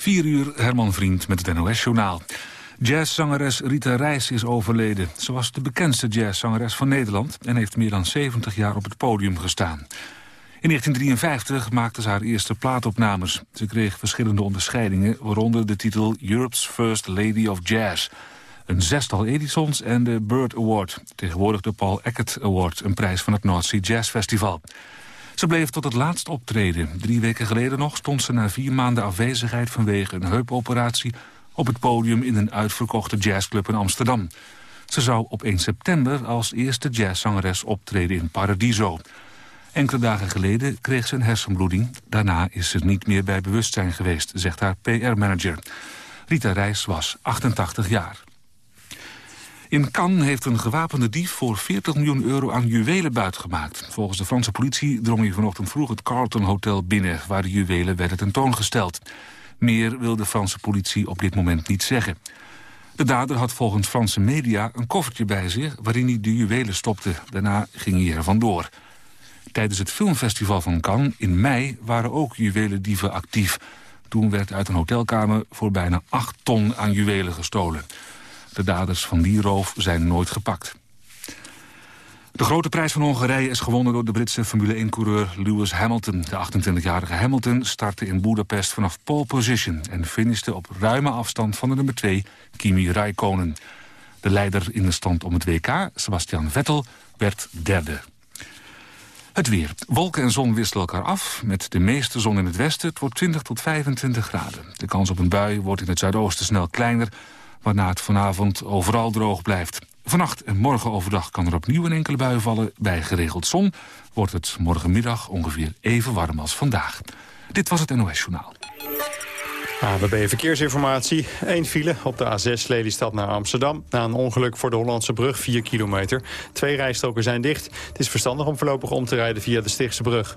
4 uur, Herman Vriend met het NOS-journaal. Jazzzangeres Rita Reis is overleden. Ze was de bekendste jazzzangeres van Nederland... en heeft meer dan 70 jaar op het podium gestaan. In 1953 maakte ze haar eerste plaatopnames. Ze kreeg verschillende onderscheidingen, waaronder de titel Europe's First Lady of Jazz. Een zestal Edisons en de Bird Award, tegenwoordig de Paul Eckert Award... een prijs van het North Sea Jazz Festival. Ze bleef tot het laatst optreden. Drie weken geleden nog stond ze na vier maanden afwezigheid... vanwege een heupoperatie op het podium in een uitverkochte jazzclub in Amsterdam. Ze zou op 1 september als eerste jazzzangeres optreden in Paradiso. Enkele dagen geleden kreeg ze een hersenbloeding. Daarna is ze niet meer bij bewustzijn geweest, zegt haar PR-manager. Rita Reis was 88 jaar. In Cannes heeft een gewapende dief voor 40 miljoen euro aan juwelen buitgemaakt. Volgens de Franse politie drong hij vanochtend vroeg het Carlton Hotel binnen... waar de juwelen werden tentoongesteld. Meer wil de Franse politie op dit moment niet zeggen. De dader had volgens Franse media een koffertje bij zich... waarin hij de juwelen stopte. Daarna ging hij er vandoor. Tijdens het filmfestival van Cannes in mei waren ook juwelendieven actief. Toen werd uit een hotelkamer voor bijna 8 ton aan juwelen gestolen. De daders van die roof zijn nooit gepakt. De grote prijs van Hongarije is gewonnen door de Britse Formule 1-coureur Lewis Hamilton. De 28-jarige Hamilton startte in Budapest vanaf pole position... en finishte op ruime afstand van de nummer 2, Kimi Raikkonen. De leider in de stand om het WK, Sebastian Vettel, werd derde. Het weer. Wolken en zon wisselen elkaar af. Met de meeste zon in het westen. Het wordt 20 tot 25 graden. De kans op een bui wordt in het zuidoosten snel kleiner waarna het vanavond overal droog blijft. Vannacht en morgen overdag kan er opnieuw een enkele bui vallen. Bij geregeld zon wordt het morgenmiddag ongeveer even warm als vandaag. Dit was het NOS Journaal. ABB Verkeersinformatie. Eén file op de A6 Lelystad naar Amsterdam. Na een ongeluk voor de Hollandse brug, 4 kilometer. Twee rijstroken zijn dicht. Het is verstandig om voorlopig om te rijden via de Stichtse brug.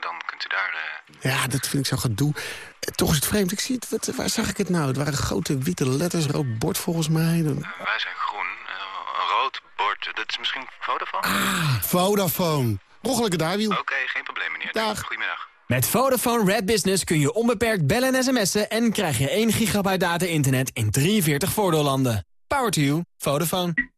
dan kunt u daar... Uh... Ja, dat vind ik zo gedoe. Toch is het vreemd. Ik zie het, wat, waar zag ik het nou? Het waren grote witte letters, rood bord volgens mij. Uh, wij zijn groen. Uh, een rood bord. Dat is misschien Vodafone? Ah, Vodafone. Roggelijke daarwiel. Oké, okay, geen probleem meneer. Dag. Goedemiddag. Met Vodafone Red Business kun je onbeperkt bellen en sms'en... en krijg je 1 gigabyte data-internet in 43 voordeellanden. Power to you. Vodafone.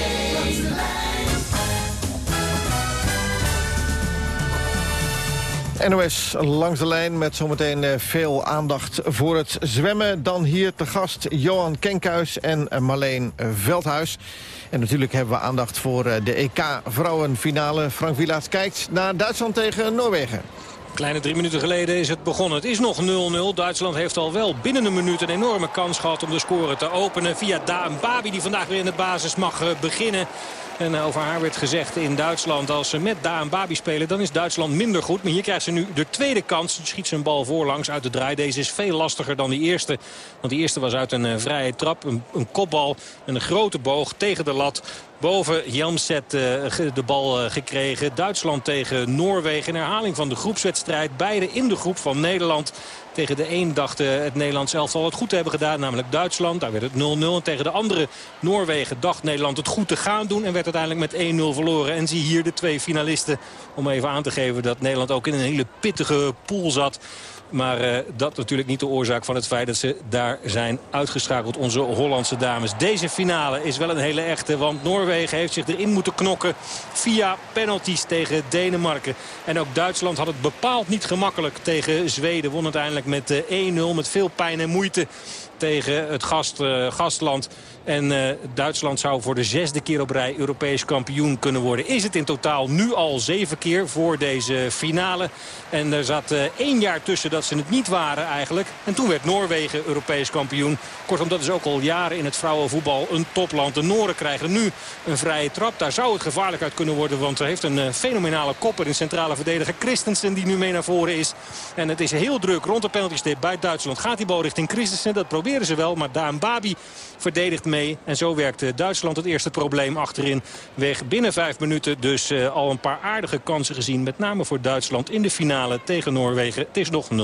NOS langs de lijn met zometeen eh, veel aandacht voor het zwemmen. Dan hier te gast Johan Kenkhuis en Marleen Veldhuis. En natuurlijk hebben we aandacht voor eh, de EK-vrouwenfinale. Frank Wielaert kijkt naar Duitsland tegen Noorwegen. Kleine drie minuten geleden is het begonnen. Het is nog 0-0. Duitsland heeft al wel binnen een minuut een enorme kans gehad om de score te openen. Via Daan Babi die vandaag weer in de basis mag eh, beginnen. En eh, over haar werd gezegd in Duitsland, als ze met Daan Babi spelen... dan is Duitsland minder goed. Maar hier krijgt ze nu de tweede kans. Ze schiet zijn bal voorlangs uit de draai. Deze is veel lastiger dan die eerste. Want die eerste was uit een vrije trap. Een, een kopbal en een grote boog tegen de lat. Boven Jamset de bal gekregen. Duitsland tegen Noorwegen. In herhaling van de groepswedstrijd. Beide in de groep van Nederland. Tegen de een dacht het Nederlands elftal het goed te hebben gedaan. Namelijk Duitsland. Daar werd het 0-0. En tegen de andere Noorwegen dacht Nederland het goed te gaan doen. En werd uiteindelijk met 1-0 verloren. En zie hier de twee finalisten. Om even aan te geven dat Nederland ook in een hele pittige pool zat. Maar uh, dat natuurlijk niet de oorzaak van het feit dat ze daar zijn uitgeschakeld. Onze Hollandse dames. Deze finale is wel een hele echte. Want Noorwegen heeft zich erin moeten knokken via penalties tegen Denemarken. En ook Duitsland had het bepaald niet gemakkelijk tegen Zweden. Won uiteindelijk met 1-0 met veel pijn en moeite tegen het gast, uh, gastland. En uh, Duitsland zou voor de zesde keer op rij Europees kampioen kunnen worden. Is het in totaal nu al zeven keer voor deze finale. En er zat uh, één jaar tussen dat ze het niet waren eigenlijk. En toen werd Noorwegen Europees kampioen. Kortom, dat is ook al jaren in het vrouwenvoetbal een topland. De Noren krijgen nu een vrije trap. Daar zou het gevaarlijk uit kunnen worden. Want er heeft een uh, fenomenale kopper in centrale verdediger Christensen die nu mee naar voren is. En het is heel druk rond de penaltystip bij Duitsland. Gaat die bal richting Christensen? Dat proberen ze wel. Maar Daan Babi verdedigt En zo werkt Duitsland het eerste probleem achterin weg. Binnen vijf minuten dus uh, al een paar aardige kansen gezien. Met name voor Duitsland in de finale tegen Noorwegen. Het is nog 0-0.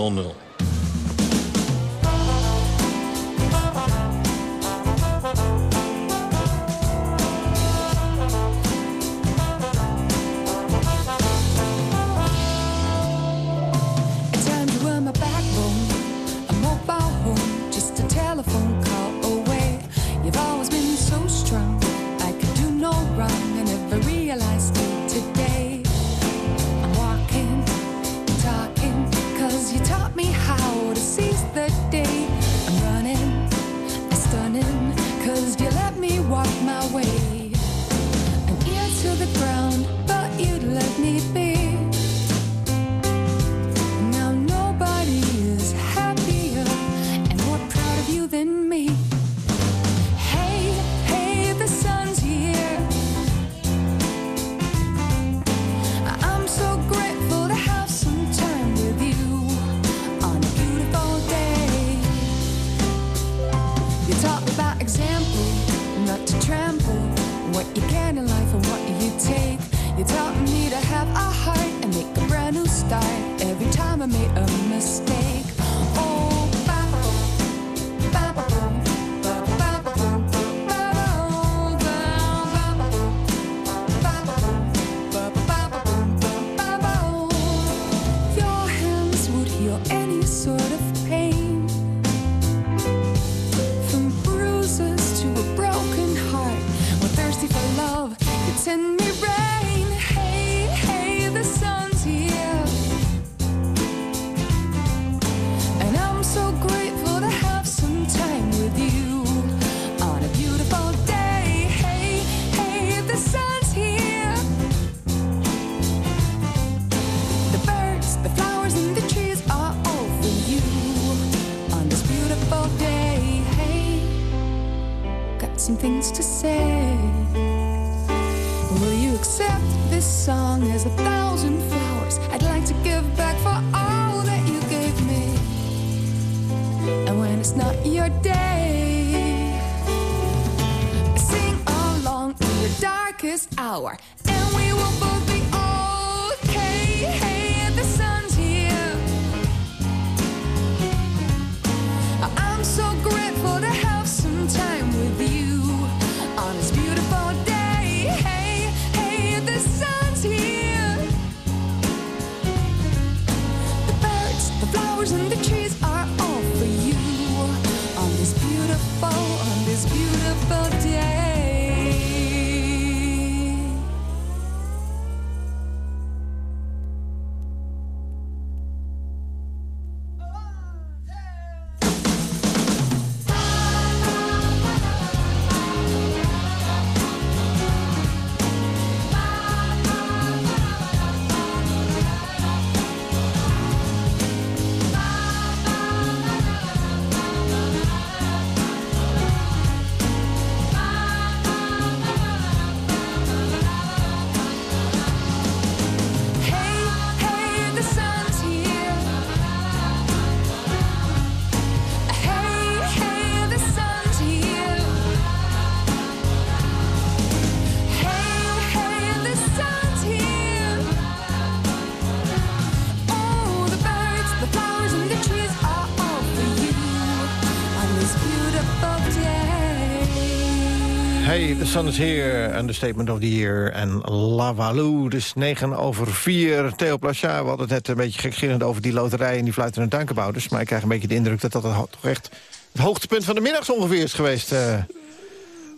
Hey, the sun is here, understatement of the year. En Lavalou, dus 9 over 4. Theo Plachard, we hadden het net een beetje gekgerend over die loterij... en die fluitende duikenbouders. Maar ik krijg een beetje de indruk dat dat toch echt... het hoogtepunt van de middags ongeveer is geweest. Uh,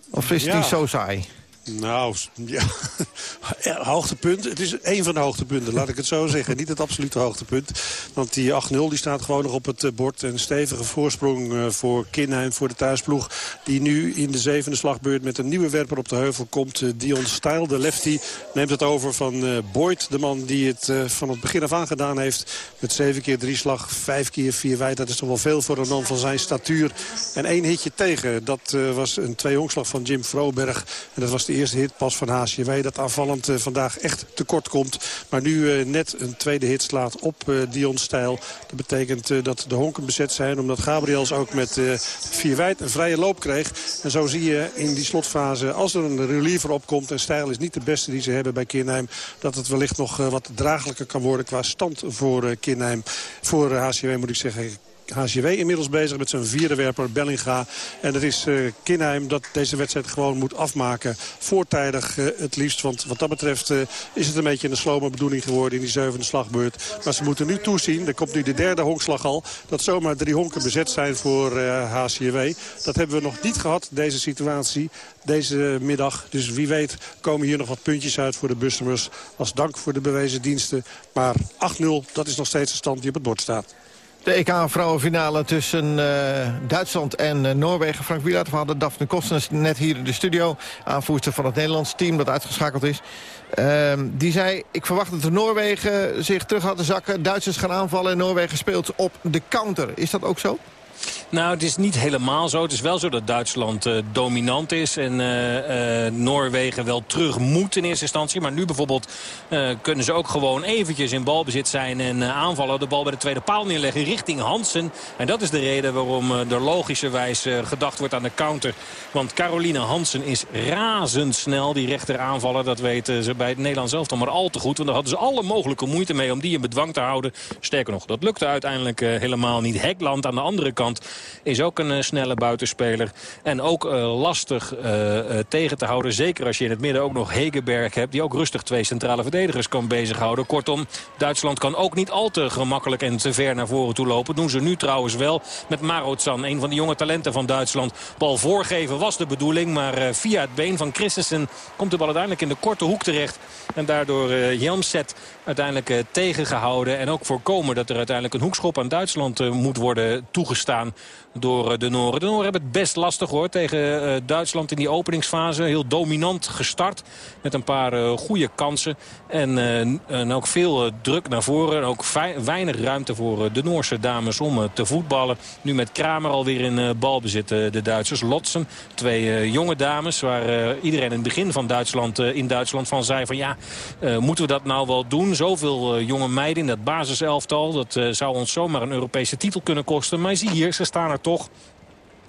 of is ja. die zo saai? Nou, ja. hoogtepunt. Het is een van de hoogtepunten, laat ik het zo zeggen. Niet het absolute hoogtepunt. Want die 8-0 die staat gewoon nog op het eh, bord. Een stevige voorsprong eh, voor Kinheim, voor de thuisploeg. Die nu in de zevende slagbeurt met een nieuwe werper op de heuvel komt. Eh, Dion Stijl, de lefty, neemt het over van Boyd. De man die het van het begin af aan gedaan heeft. Met zeven keer drie slag, vijf keer vier wijd. Dat is toch wel veel voor een man van zijn statuur. En één hitje tegen. Dat was een twee-honkslag van Jim Froberg. En dat was de eerste hit pas van HCW. Dat aanvallend uh, vandaag echt tekort komt. Maar nu uh, net een tweede hit slaat op uh, Dion Stijl. Dat betekent dat de honken bezet zijn. Omdat Gabriels ook met vier wijd een vrije loop kreeg. En zo zie je in die slotfase, als er een reliever opkomt... en Stijl is niet de beste die ze hebben bij Kinheim... dat het wellicht nog wat draaglijker kan worden qua stand voor Kinheim. Voor HCW moet ik zeggen HCW inmiddels bezig met zijn vierde werper Bellinga. En het is uh, Kinheim dat deze wedstrijd gewoon moet afmaken. Voortijdig uh, het liefst. Want wat dat betreft uh, is het een beetje een slome bedoeling geworden in die zevende slagbeurt. Maar ze moeten nu toezien. Er komt nu de derde honkslag al. Dat zomaar drie honken bezet zijn voor HCW. Dat hebben we nog niet gehad, deze situatie. Deze middag. Dus wie weet komen hier nog wat puntjes uit voor de Bustemers. Als dank voor de bewezen diensten. Maar 8-0, dat is nog steeds de stand die op het bord staat. De EK-vrouwenfinale tussen uh, Duitsland en uh, Noorwegen. Frank Wielaert, we hadden Daphne Kostens net hier in de studio. Aanvoerster van het Nederlands team dat uitgeschakeld is. Uh, die zei, ik verwacht dat de Noorwegen zich terug hadden zakken. Duitsers gaan aanvallen en Noorwegen speelt op de counter. Is dat ook zo? Nou, het is niet helemaal zo. Het is wel zo dat Duitsland uh, dominant is. En uh, uh, Noorwegen wel terug moet in eerste instantie. Maar nu bijvoorbeeld kunnen ze ook gewoon eventjes in balbezit zijn. En aanvallen. De bal bij de tweede paal neerleggen richting Hansen. En dat is de reden waarom er logischerwijs gedacht wordt aan de counter. Want Caroline Hansen is razendsnel. Die rechter aanvallen, dat weten ze bij het Nederlands elftal maar al te goed. Want daar hadden ze alle mogelijke moeite mee om die in bedwang te houden. Sterker nog, dat lukte uiteindelijk helemaal niet. Hekland aan de andere kant is ook een eh, snelle buitenspeler. En ook eh, lastig eh, tegen te houden. Zeker als je in het midden ook nog Hegeberg hebt. Die ook rustig twee centrale verdedigers kan bezighouden. Kortom, Duitsland kan ook niet al te gemakkelijk en te ver naar voren toe lopen. Doen ze nu trouwens wel met Marotsan. Een van de jonge talenten van Duitsland. Bal voorgeven was de bedoeling. Maar via het been van Christensen komt de bal uiteindelijk in de korte hoek terecht. En daardoor Jelmset uiteindelijk tegengehouden. En ook voorkomen dat er uiteindelijk een hoekschop aan Duitsland moet worden toegestaan gedaan. Door eh, de Noren. De Noren hebben het best lastig hoor tegen eh, Duitsland in die openingsfase. Heel dominant gestart met een paar uh, goede kansen. En, en, ook veel druk naar voren. En ook weinig ruimte voor de Noorse dames om te voetballen. Nu met Kramer alweer in balbezit de Duitsers. Lotsen, twee jonge dames waar iedereen in het begin van Duitsland, in Duitsland van zei van ja, moeten we dat nou wel doen? Zoveel jonge meiden in dat basiselftal. Dat zou ons zomaar een Europese titel kunnen kosten. Maar zie hier, ze staan er toch.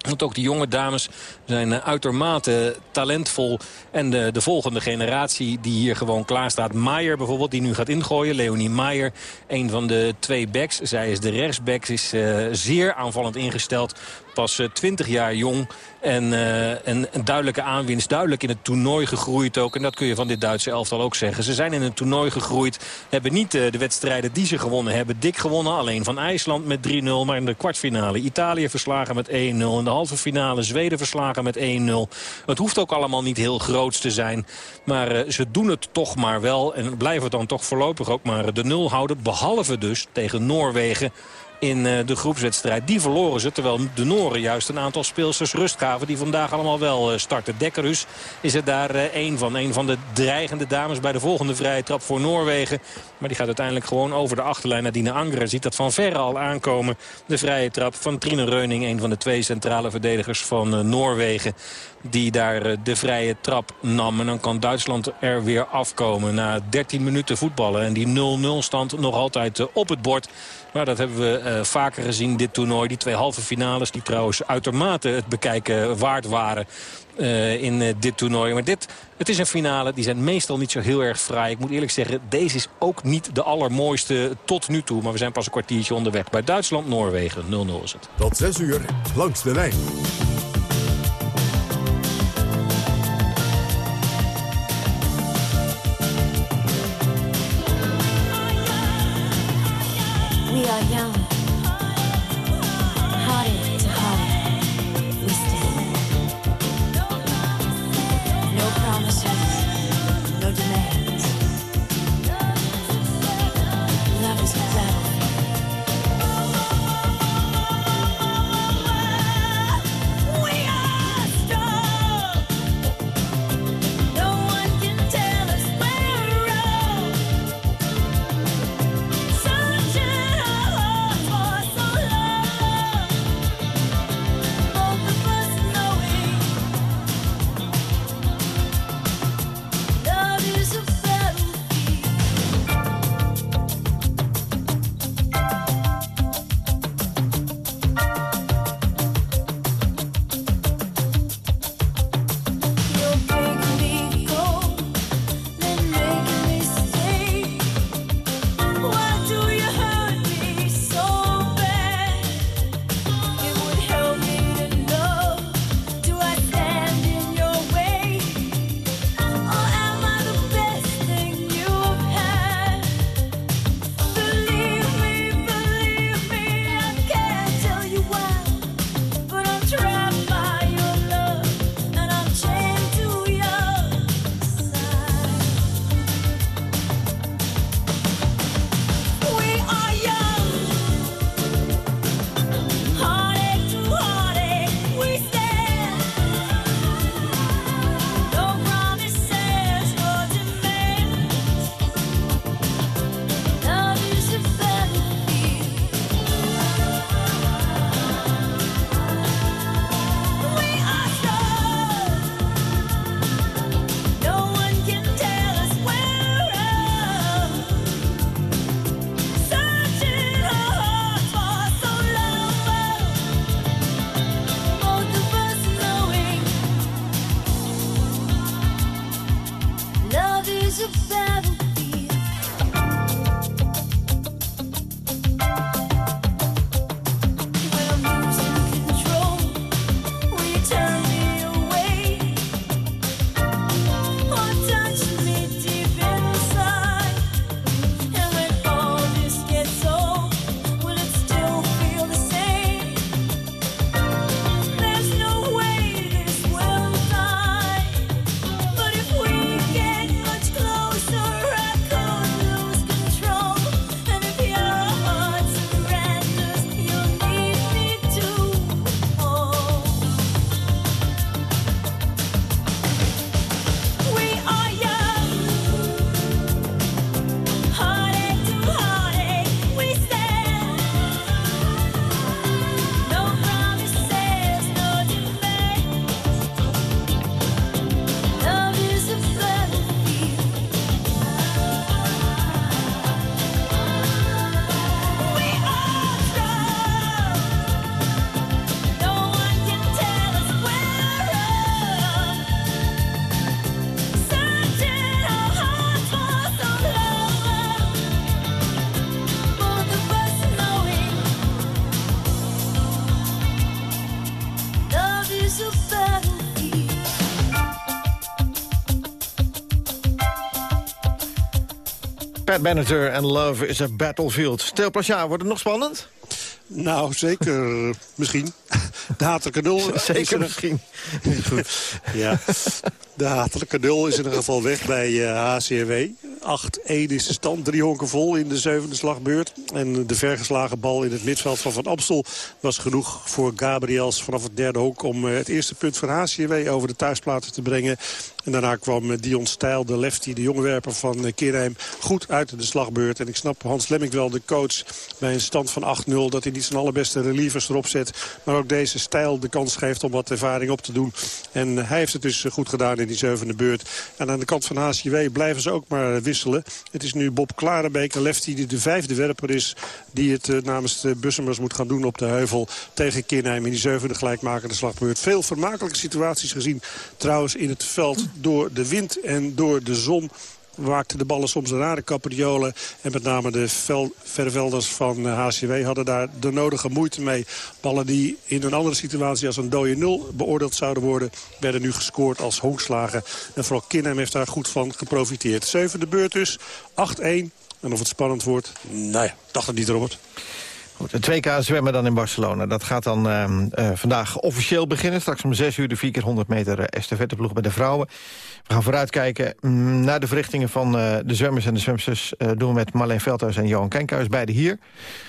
Want ook die jonge dames zijn eh, uitermate talentvol. En de, de volgende generatie die hier gewoon klaar staat. Maier bijvoorbeeld, die nu gaat ingooien. Leonie Maier, een van de twee backs. Zij is de rechtsback, is uh, zeer aanvallend ingesteld. Pas 20 eh, jaar jong. En uh, een, duidelijke aanwinst. Duidelijk in het toernooi gegroeid ook. En dat kun je van dit Duitse elftal ook zeggen. Ze zijn in een toernooi gegroeid. Hebben niet uh, de wedstrijden die ze gewonnen hebben. Dik gewonnen. Alleen van IJsland met 3-0. Maar in de kwartfinale Italië verslagen met 1-0. In de halve finale Zweden verslagen met 1-0. Het hoeft ook allemaal niet heel groots te zijn. Maar uh, ze doen het toch maar wel. En blijven dan toch voorlopig ook maar de nul houden. Behalve dus tegen Noorwegen in eh, de groepswedstrijd. Die verloren ze, terwijl de Noren juist een aantal speelsters rust gaven... die vandaag allemaal wel eh, starten. Dekkerus is er daar eh, één van. Een van de dreigende dames bij de volgende vrije trap voor Noorwegen. Maar die gaat uiteindelijk gewoon over de achterlijn naar Dina Angeren. Ziet dat van verre al aankomen. De vrije trap van Trine Reuning, een van de twee centrale verdedigers van Noorwegen die daar de vrije trap nam. En dan kan Duitsland er weer afkomen na 13 minuten voetballen. En die 0-0 stand nog altijd op het bord. Maar dat hebben we uh, vaker gezien, dit toernooi. Die twee halve finales die trouwens uitermate het bekijken waard waren uh, in uh, dit toernooi. Maar dit, het is een finale, die zijn meestal niet zo heel erg fraai. Ik moet eerlijk zeggen, deze is ook niet de allermooiste tot nu toe. Maar we zijn pas een kwartiertje onderweg. Bij Duitsland-Noorwegen 0-0 is het. Tot 6 uur, langs de lijn. young. is a battle. Pat Benatar en Love is a Battlefield. Stel Plasja, wordt het nog spannend? Nou, zeker. misschien. De hatelijke nul. Zeker misschien. Goed. Ja. De hatelijke nul is in ieder geval weg bij eh, HCRW. 8-1 is de stand. Drie honken vol in de zevende slagbeurt. En de vergeslagen bal in het middenveld van Van Amstel was genoeg voor Gabriels vanaf het derde honk... om eh, het eerste punt van HCRW over de thuisplaten te brengen. En daarna kwam eh, Dion Stijl, de lefty, de jonge werper van eh, Kirheim... goed uit de slagbeurt. En ik snap Hans Lemming wel, de coach, bij een stand van 8-0... dat hij niet zijn allerbeste relievers erop zet. Maar ook deze Stijl de kans geeft om wat ervaring op te doen. En hij heeft het dus goed gedaan in die zevende beurt. En aan de kant van HCW blijven ze ook maar wisselen. Het is nu Bob Klarenbeek, een lefty die de vijfde werper is... die het eh, namens de Bussemers moet gaan doen op de heuvel... tegen Kirheim in die zevende gelijkmakende slagbeurt. Veel vermakelijke situaties gezien trouwens in het veld door de wind en door de zon maakten de ballen soms rare capriolen. En met name de vel, vervelders van eh, HCW hadden daar de nodige moeite mee. Ballen die in een andere situatie als een dode nul beoordeeld zouden worden... werden nu gescoord als honkslagen. En vooral Kinheim heeft daar goed van geprofiteerd. Zevende beurt dus, 8-1. En of het spannend wordt, nou ja, dacht het niet, Robert. Goed, het 2K zwemmen dan in Barcelona. Dat gaat dan ehm, eh, vandaag officieel beginnen. Straks om 6 uur de 4 keer 100 meter uh, estafetteploeg bij de vrouwen. We gaan vooruitkijken mm, naar de verrichtingen van eh, de zwemmers en de zwemsters. eh, doen we met Marleen Veldhuis en Johan Kenkhuis, beide hier.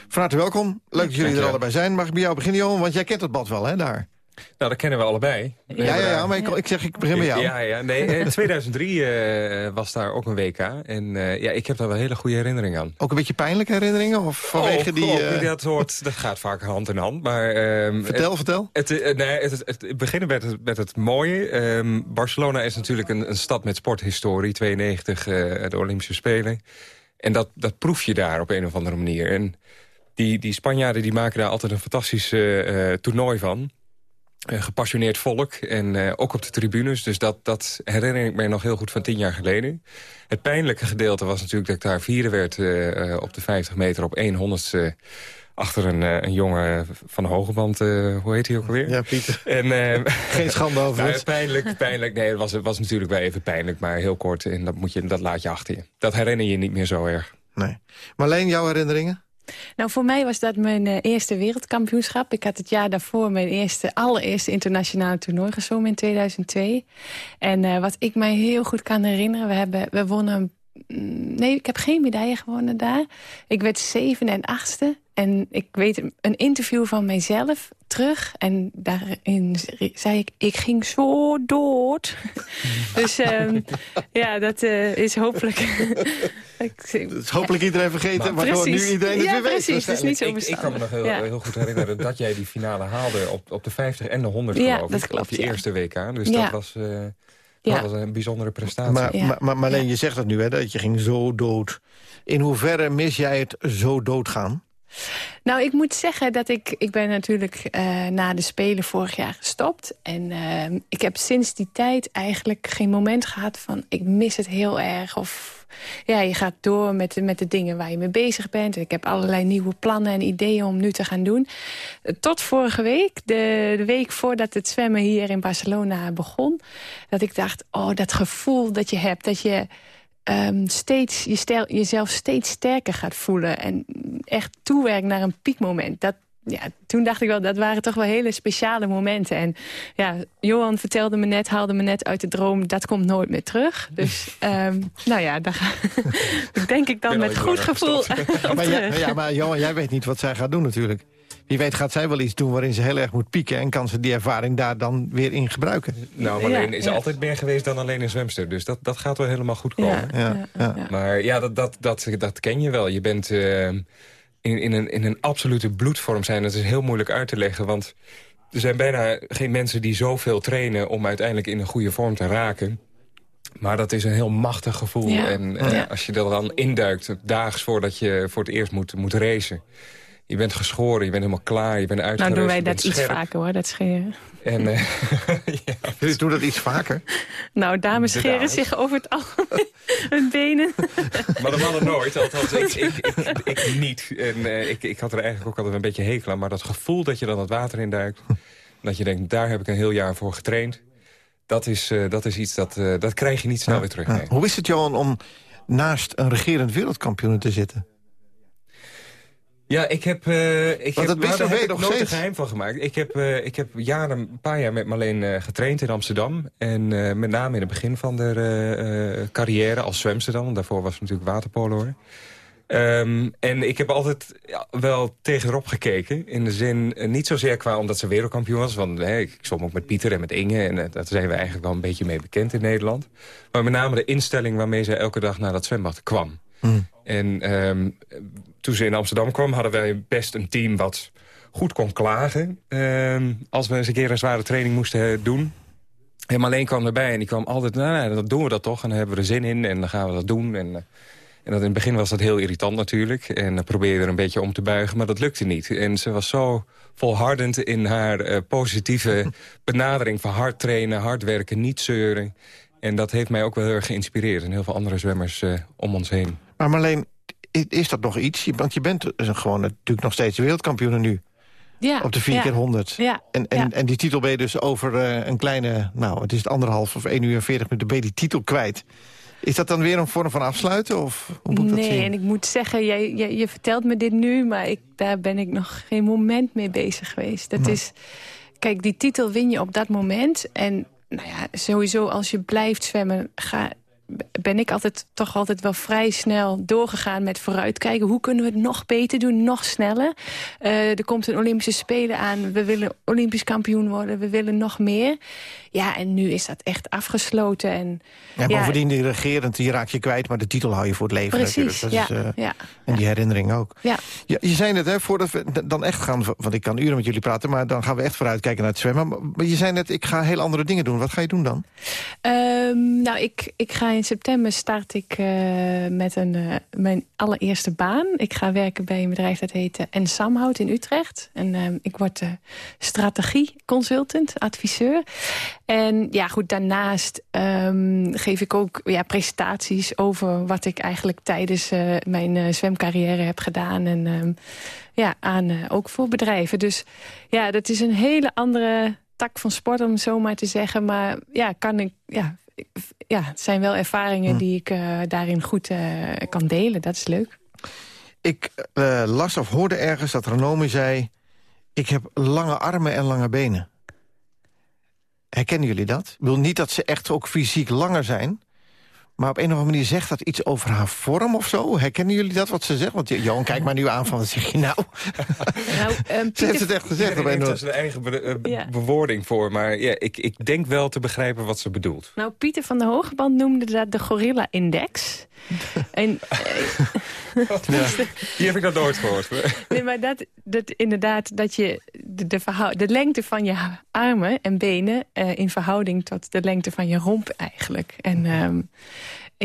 Van harte welkom. Leuk dat jullie er allebei zijn. Mag ik bij jou beginnen, Johan? Want jij kent het bad wel, hè, daar? Nou, dat kennen we allebei. We Ja, ja, ja, maar ik, ik zeg, ik begin bij jou. Ja, ja, nee, in 2003 eh, was daar ook een WK. En eh, ja, ik heb daar wel hele goede herinneringen aan. Ook een beetje pijnlijke herinneringen? Of vanwege Oh, die... Eh, dat, hoort, dat gaat vaak hand in hand. Maar, ehm, Vertel, het, vertel. Het, eh, nee, het, beginnen met het, met het mooie. Ehm, Barcelona is natuurlijk een, een stad met sporthistorie. 92, eh, de Olympische Spelen. En dat, dat proef je daar op een of andere manier. En die, die Spanjaarden die maken daar altijd een fantastisch eh, eh, toernooi van. Eh, gepassioneerd volk en eh, ook op de tribunes. Dus dat, dat herinner ik mij nog heel goed van tien jaar geleden. Het pijnlijke gedeelte was natuurlijk dat ik daar vierde werd... eh, op de 50 meter op 1 honderdste... achter een, een jongen van de Hogeband, hoe heet hij ook alweer? Ja, Pieter. En, Geen schande over nou. Pijnlijk, pijnlijk. Nee, het was, het was natuurlijk wel even pijnlijk, maar heel kort. En dat, moet je, dat laat je achter je. Dat herinner je niet meer zo erg. Nee. Marleen, jouw herinneringen? Nou, voor mij was dat mijn eh, eerste wereldkampioenschap. Ik had het jaar daarvoor mijn eerste, allereerste internationale toernooi gezongen in 2002. En eh, wat ik mij heel goed kan herinneren, we, hebben, we wonnen... mm, Nee, ik heb geen medaille gewonnen daar. Ik werd zevende en achtste. En ik weet een interview van mijzelf terug. En daarin zei ik, ik ging zo dood. dus ehm, ja, dat eh, is hopelijk... ik, Dat is hopelijk iedereen vergeten, waardoor Precies. nu iedereen het Ja, weer weet. precies. Het is niet zo ik, ik kan me nog heel, Ja. heel goed herinneren dat jij die finale haalde op, op de 50 en de 100 Ja, geloof dat ik. klopt, op je ja. eerste WK. Dus Ja. dat, was, eh, dat Ja. was een bijzondere prestatie. Maar, maar, maar Marleen, je zegt het nu, hè, dat je ging zo dood. In hoeverre mis jij het zo doodgaan? Nou, ik moet zeggen dat ik... Ik ben natuurlijk eh, na de Spelen vorig jaar gestopt. En eh, ik heb sinds die tijd eigenlijk geen moment gehad van... ik mis het heel erg of... Ja, je gaat door met de, met de dingen waar je mee bezig bent. Ik heb allerlei nieuwe plannen en ideeën om nu te gaan doen. Tot vorige week, de, de week voordat het zwemmen hier in Barcelona begon... dat ik dacht, oh, dat gevoel dat je hebt, dat je ehm, steeds, je stel, jezelf steeds sterker gaat voelen... en echt toewerkt naar een piekmoment. Dat, ja, toen dacht ik wel, dat waren toch wel hele speciale momenten. En ja, Johan vertelde me net, haalde me net uit de droom... dat komt nooit meer terug. Dus ehm, nou ja, daar ga, denk ik dan met goed gevoel maar, ja, maar Johan, jij weet niet wat zij gaat doen natuurlijk. Wie weet gaat zij wel iets doen waarin ze heel erg moet pieken... en kan ze die ervaring daar dan weer in gebruiken. Nou, Marleen is altijd meer geweest dan alleen een zwemster. Dus dat, dat gaat wel helemaal goed komen. Ja, ja, ja. Maar ja, dat, dat, dat, dat ken je wel. Je bent eh, in, in, een, in een absolute bloedvorm zijn. Dat is heel moeilijk uit te leggen, want... Er zijn bijna geen mensen die zoveel trainen om uiteindelijk in een goede vorm te raken. Maar dat is een heel machtig gevoel. Ja. En eh, Ja. als je er dan induikt, daags voordat je voor het eerst moet, moet racen. Je bent geschoren, je bent helemaal klaar, je bent uitgerust. Nou doen wij dat iets scherp. vaker hoor, dat scheren. En, eh, Jullie doen dat iets vaker? Nou, dames De scheren dames. zich over het algemeen hun benen. Maar de mannen nooit, althans ik, ik, ik, ik niet. En eh, ik, ik had er eigenlijk ook altijd een beetje hekel aan. Maar dat gevoel dat je dan het water induikt... dat je denkt, daar heb ik een heel jaar voor getraind... dat is, eh, dat is iets dat, eh, dat krijg je niet snel weer terug. Ja. Hoe is het, Johan, om naast een regerend wereldkampioen te zitten? Ja, ik heb, uh, ik Want heb, dat daar heb ik nog nooit steeds. geheim van gemaakt. Ik heb, uh, ik heb jaren, een paar jaar met Marleen uh, getraind in Amsterdam. En met name in het begin van de carrière als zwemster dan. Daarvoor was het natuurlijk waterpolo. Um, en ik heb altijd ja, wel tegenop gekeken. In de zin, niet zozeer qua omdat ze wereldkampioen was. Want hè, ik stond ook met Pieter en met Inge. En daar zijn we eigenlijk wel een beetje mee bekend in Nederland. Maar met name de instelling waarmee ze elke dag naar dat zwembad kwam. Hmm. En um, toen ze in Amsterdam kwam, hadden wij best een team wat goed kon klagen. Um, als we eens een keer een zware training moesten doen. En Marleen kwam erbij en die kwam altijd, nou, nou, dan doen we dat toch. En dan hebben we er zin in en dan gaan we dat doen. En, en dat in het begin was dat heel irritant natuurlijk. En dan probeerde je er een beetje om te buigen, maar dat lukte niet. En ze was zo volhardend in haar uh, positieve benadering van hard trainen, hard werken, niet zeuren. En dat heeft mij ook wel heel erg geïnspireerd. En heel veel andere zwemmers uh, om ons heen. Maar Marleen, is dat nog iets? Want je bent gewoon natuurlijk nog steeds wereldkampioen nu. Ja, op de 4 ja, keer 100. Ja, en, en, en die titel ben je dus over uh, een kleine... nou, het is het anderhalf of 1 uur en 40 minuten... ben je die titel kwijt. Is dat dan weer een vorm van afsluiten? Of hoe moet ik nee, dat zien? en ik moet zeggen, jij, jij, je vertelt me dit nu... maar ik, daar ben ik nog geen moment mee bezig geweest. Dat Nee. is, kijk, die titel win je op dat moment. En nou ja, sowieso als je blijft zwemmen... Ga, ben ik altijd toch altijd wel vrij snel doorgegaan met vooruitkijken. Hoe kunnen we het nog beter doen, nog sneller? Uh, er komt een Olympische Spelen aan. We willen Olympisch kampioen worden. We willen nog meer. Ja, en nu is dat echt afgesloten. En, Ja, bovendien, die regerend, die raak je kwijt... maar de titel hou je voor het leven Precies. Dat ja, is, uh, ja, en die herinnering ook. Ja. Ja, je zei net, hè, voordat we dan echt gaan... want ik kan uren met jullie praten... maar dan gaan we echt vooruitkijken naar het zwemmen. Maar- je zei net, ik ga heel andere dingen doen. Wat ga je doen dan? Ehm, nou, ik, ik ga in september start ik eh, met een, eh, mijn allereerste baan. Ik ga werken bij een bedrijf dat heet uh, En Samhout in Utrecht. En ehm, ik word strategieconsultant, adviseur. En ja, goed, daarnaast ehm, geef ik ook ja, presentaties over wat ik eigenlijk tijdens eh, mijn eh, zwemcarrière heb gedaan. En ehm, ja, aan eh, ook voor bedrijven. Dus ja, dat is een hele andere tak van sport, om het zo maar te zeggen. Maar ja, kan ik, ja, ja het zijn wel ervaringen Hm. die ik daarin goed kan delen. Dat is leuk. Ik las of hoorde ergens dat Ranomi zei... ik heb lange armen en lange benen. Herkennen jullie dat? Ik bedoel niet dat ze echt ook fysiek langer zijn... maar op een of andere manier zegt dat iets over haar vorm of zo. Herkennen jullie dat, wat ze zegt? Want Johan, kijk maar nu aan van, wat zeg je nou? Nou, ehm, Ze heeft het echt gezegd. op Iedereen een heeft daar zijn eigen be- eh, be- Ja. bewoording voor. Maar ja, ik, ik denk wel te begrijpen wat ze bedoelt. Nou, Pieter van der Hogeband noemde dat de Gorilla-index. en, Die heb ik nog nooit gehoord. nee, maar dat, dat inderdaad, dat je de, de, de lengte van je armen en benen... eh, in verhouding tot de lengte van je romp eigenlijk. En, ehm,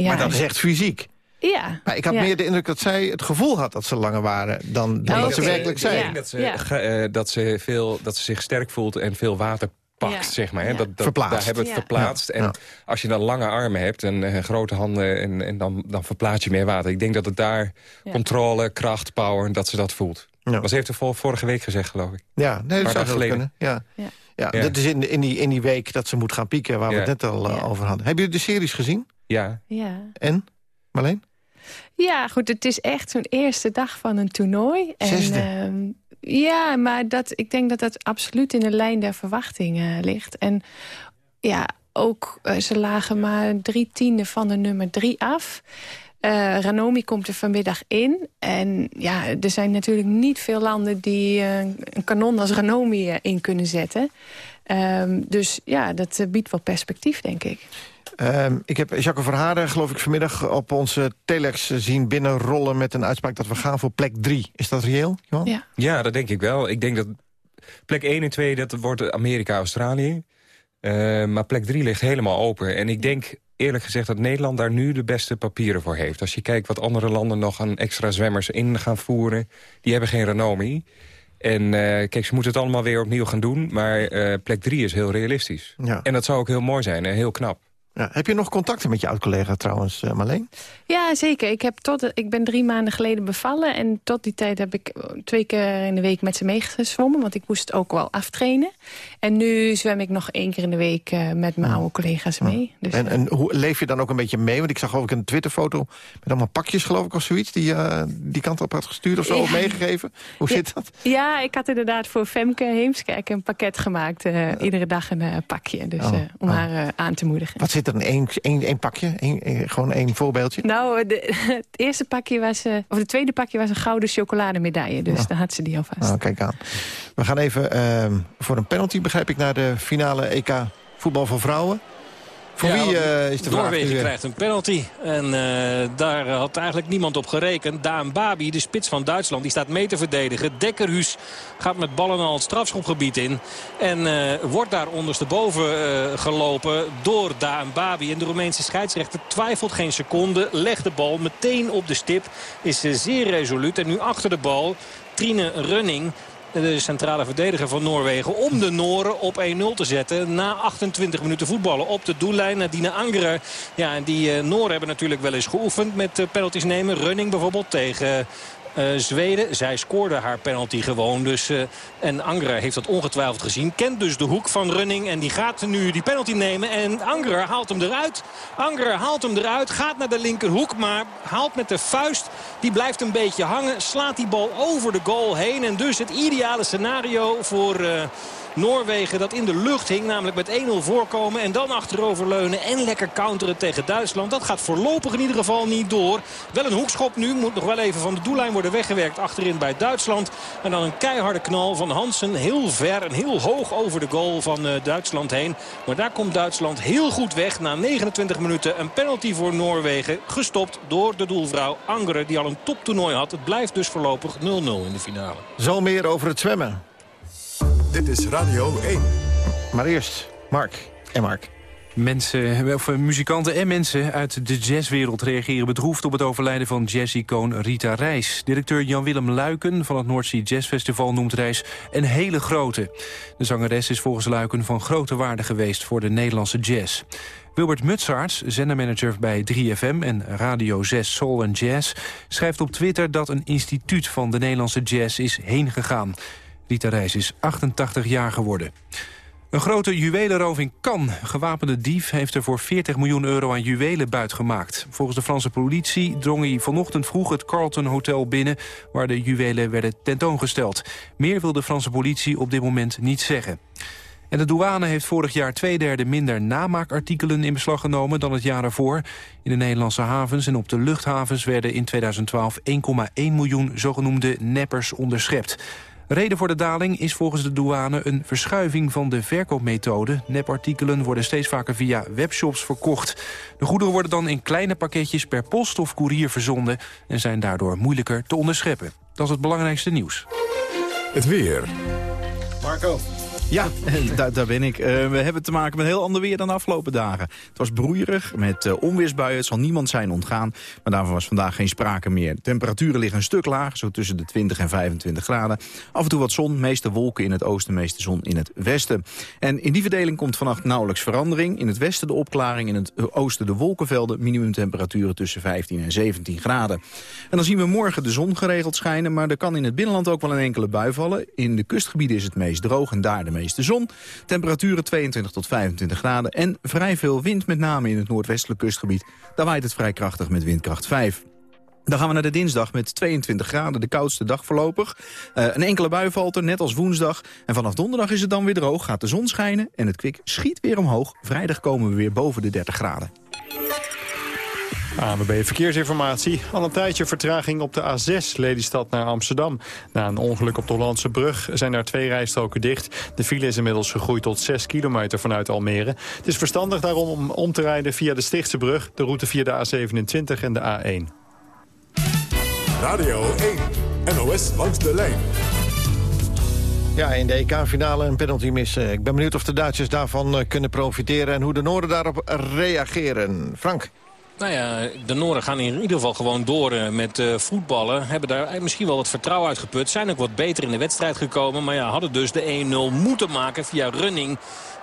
ja, maar dat is echt fysiek. Ja. Maar ik had ja. meer de indruk dat zij het gevoel had dat ze langer waren... dan, dan Oh, dat ze werkelijk Ik zijn. denk dat ze, Ja. ge- eh, dat, ze veel, dat ze zich sterk voelt en veel water pakt, Ja. zeg maar. Hè? Ja. Dat, dat, Verplaatst. Daar hebben we het Ja. verplaatst. En Ja. als je dan lange armen hebt en eh, grote handen... En, en dan, dan verplaats je meer water. Ik denk dat het daar Ja. controle, kracht, power, dat ze dat voelt. Ja. Maar ze heeft het vol- vorige week gezegd, geloof ik. Ja, nee, dat zou geleden. kunnen. Ja. Ja. Ja. Ja. dat is in, in, die, in die week dat ze moet gaan pieken... waar we het net al eh, Ja. over hadden. Hebben jullie de series gezien? Ja, Ja. En? Marleen? Ja, goed, het is echt zo'n eerste dag van een toernooi. En, Zesde. ehm, ja, maar dat, ik denk dat dat absoluut in de lijn der verwachtingen ligt. En ja, ook, eh, ze lagen maar drie tiende van de nummer drie af. Eh, Ranomi komt er vanmiddag in. En ja, er zijn natuurlijk niet veel landen die eh, een kanon als Ranomi in kunnen zetten. Ehm, dus ja, dat biedt wel perspectief, denk ik. Ehm, ik heb Jacques Verharen, geloof ik, vanmiddag op onze telex zien binnenrollen... met een uitspraak dat we gaan voor plek 3. Is dat reëel, Johan? Ja. Ja, dat denk ik wel. Ik denk dat plek 1 en 2, dat wordt Amerika-Australië. Eh, maar plek 3 ligt helemaal open. En ik denk eerlijk gezegd dat Nederland daar nu de beste papieren voor heeft. Als je kijkt wat andere landen nog aan extra zwemmers in gaan voeren... die hebben geen renommee. En eh, kijk, ze moeten het allemaal weer opnieuw gaan doen. Maar eh, plek 3 is heel realistisch. Ja. En dat zou ook heel mooi zijn en heel knap. Ja, heb je nog contacten met je oud-collega trouwens, uh, Marleen? Ja, zeker. Ik, heb tot, ik ben drie maanden geleden bevallen. En tot die tijd heb ik twee keer in de week met ze meegezwommen. Want ik moest ook wel aftrainen. En nu zwem ik nog één keer in de week uh, met mijn oude collega's mee. Dus, en, en hoe leef je dan ook een beetje mee? Want ik zag ook een Twitterfoto met allemaal pakjes, geloof ik, of zoiets... die uh, die kant op had gestuurd of zo, of meegegeven. Hoe zit dat? Ja, ik had inderdaad voor Femke Heemskerk een pakket gemaakt. iedere dag een pakje, dus, oh, om oh. haar aan te moedigen. Wat zit er in één, één, pakje? Gewoon één voorbeeldje? Nou, de, het eerste pakje was... of het tweede pakje was een gouden chocolademedaille. Dus oh. dan had ze die alvast. Oh, kijk aan. We gaan even uh, voor een penalty, begrijp ik, naar de finale EK voetbal voor vrouwen. Voor wie uh, is de Noorwegen vraag krijgt een penalty. En uh, daar had eigenlijk niemand op gerekend. Daan Babi, de spits van Duitsland, die staat mee te verdedigen. Dekkerhuis gaat met ballen al het strafschopgebied in. En uh, wordt daar ondersteboven gelopen door Daan Babi. En de Roemeense scheidsrechter twijfelt geen seconde. Legt de bal meteen op de stip. Is zeer resoluut. En nu achter de bal Trine Running de centrale verdediger van Noorwegen... om de Noren op 1-0 te zetten na 28 minuten voetballen. Op de doellijn Nadine Angerer. Ja, en die uh, Noren hebben natuurlijk wel eens geoefend met uh, penalties nemen. Running bijvoorbeeld tegen Zweden. Zij scoorde haar penalty gewoon. Dus, uh, en Angerer heeft dat ongetwijfeld gezien. Kent dus de hoek van Running. En die gaat nu die penalty nemen. En Angerer haalt hem eruit. Angerer haalt hem eruit. Gaat naar de linkerhoek. Maar haalt met de vuist. Die blijft een beetje hangen. Slaat die bal over de goal heen. En dus het ideale scenario voor... Uh, Noorwegen dat in de lucht hing. Namelijk met 1-0 voorkomen en dan achteroverleunen en lekker counteren tegen Duitsland. Dat gaat voorlopig in ieder geval niet door. Wel een hoekschop nu. Moet nog wel even van de doellijn worden weggewerkt achterin bij Duitsland. En dan een keiharde knal van Hansen. Heel ver en heel hoog over de goal van uh, Duitsland heen. Maar daar komt Duitsland heel goed weg. Na 29 minuten een penalty voor Noorwegen. Gestopt door de doelvrouw Angeren die al een toptoernooi had. Het blijft dus voorlopig 0-0 in de finale. Zal meer over het zwemmen. Dit is Radio 1. Maar eerst Mark en Mark. Mensen, of eh, muzikanten en mensen uit de jazzwereld reageren bedroefd op het overlijden van jazzicoon Rita Reis. Directeur Jan-Willem Luiken van het Noordzee Jazz Festival noemt Reis een hele grote. De zangeres is volgens Luiken van grote waarde geweest voor de Nederlandse jazz. Wilbert Mutsaerts, zendermanager bij 3FM en Radio 6 Soul and Jazz... schrijft op Twitter dat een instituut van de Nederlandse jazz is heen gegaan. Rita Reis is 88 jaar geworden. Een grote juwelenroof in Cannes. Gewapende dief heeft er voor 40 miljoen euro aan juwelen buitgemaakt. Volgens de Franse politie drong hij vanochtend vroeg het Carlton Hotel binnen... waar de juwelen werden tentoongesteld. Meer wil de Franse politie op dit moment niet zeggen. En de douane heeft vorig jaar twee derde minder namaakartikelen in beslag genomen dan het jaar ervoor. In de Nederlandse havens en op de luchthavens werden in 2012 1,1 miljoen zogenoemde neppers onderschept. Reden voor de daling is volgens de douane een verschuiving van de verkoopmethode. Nepartikelen worden steeds vaker via webshops verkocht. De goederen worden dan in kleine pakketjes per post of koerier verzonden... en zijn daardoor moeilijker te onderscheppen. Dat is het belangrijkste nieuws. Het weer. Marco. Ja, daar, ben ik. Uh, we hebben te maken met heel ander weer dan de afgelopen dagen. Het was broeierig met uh, onweersbuien. Het zal niemand zijn ontgaan. Maar daarvan was vandaag geen sprake meer. De temperaturen liggen een stuk laag, zo tussen de 20 en 25 graden. Af en toe wat zon, meeste wolken in het oosten, meeste zon in het westen. En in die verdeling komt vannacht nauwelijks verandering. In het westen de opklaring, in het oosten de wolkenvelden. Minimumtemperaturen tussen 15 en 17 graden. En dan zien we morgen de zon geregeld schijnen. Maar er kan in het binnenland ook wel een enkele bui vallen. In de kustgebieden is het meest droog en daar de meeste zon. Temperaturen 22 tot 25 graden en vrij veel wind, met name in het noordwestelijk kustgebied. Daar waait het vrij krachtig met windkracht 5. Dan gaan we naar de dinsdag met 22 graden, de koudste dag voorlopig. Uh, een enkele bui valt er, net als woensdag. En vanaf donderdag is het dan weer droog, gaat de zon schijnen... en het kwik schiet weer omhoog. Vrijdag komen we weer boven de 30 graden. ANWB Verkeersinformatie. Al een tijdje vertraging op de A6 Lelystad naar Amsterdam. Na een ongeluk op de Hollandse brug zijn er twee rijstroken dicht. De file is inmiddels gegroeid tot 6 kilometer vanuit Almere. Het is verstandig daarom om om te rijden via de Stichtse brug... de route via de A27 en de A1. Radio 1, NOS langs de lijn. Ja, in de EK-finale een penalty missen. Ik ben benieuwd of de Duitsers daarvan eh, kunnen profiteren... en hoe de Noorden daarop reageren. Frank. Nou ja, de Noorden gaan in ieder geval gewoon door eh, met uh, voetballen. Hebben daar misschien wel wat vertrouwen uitgeput. Zijn ook wat beter in de wedstrijd gekomen. Maar ja, hadden dus de 1-0 moeten maken via running.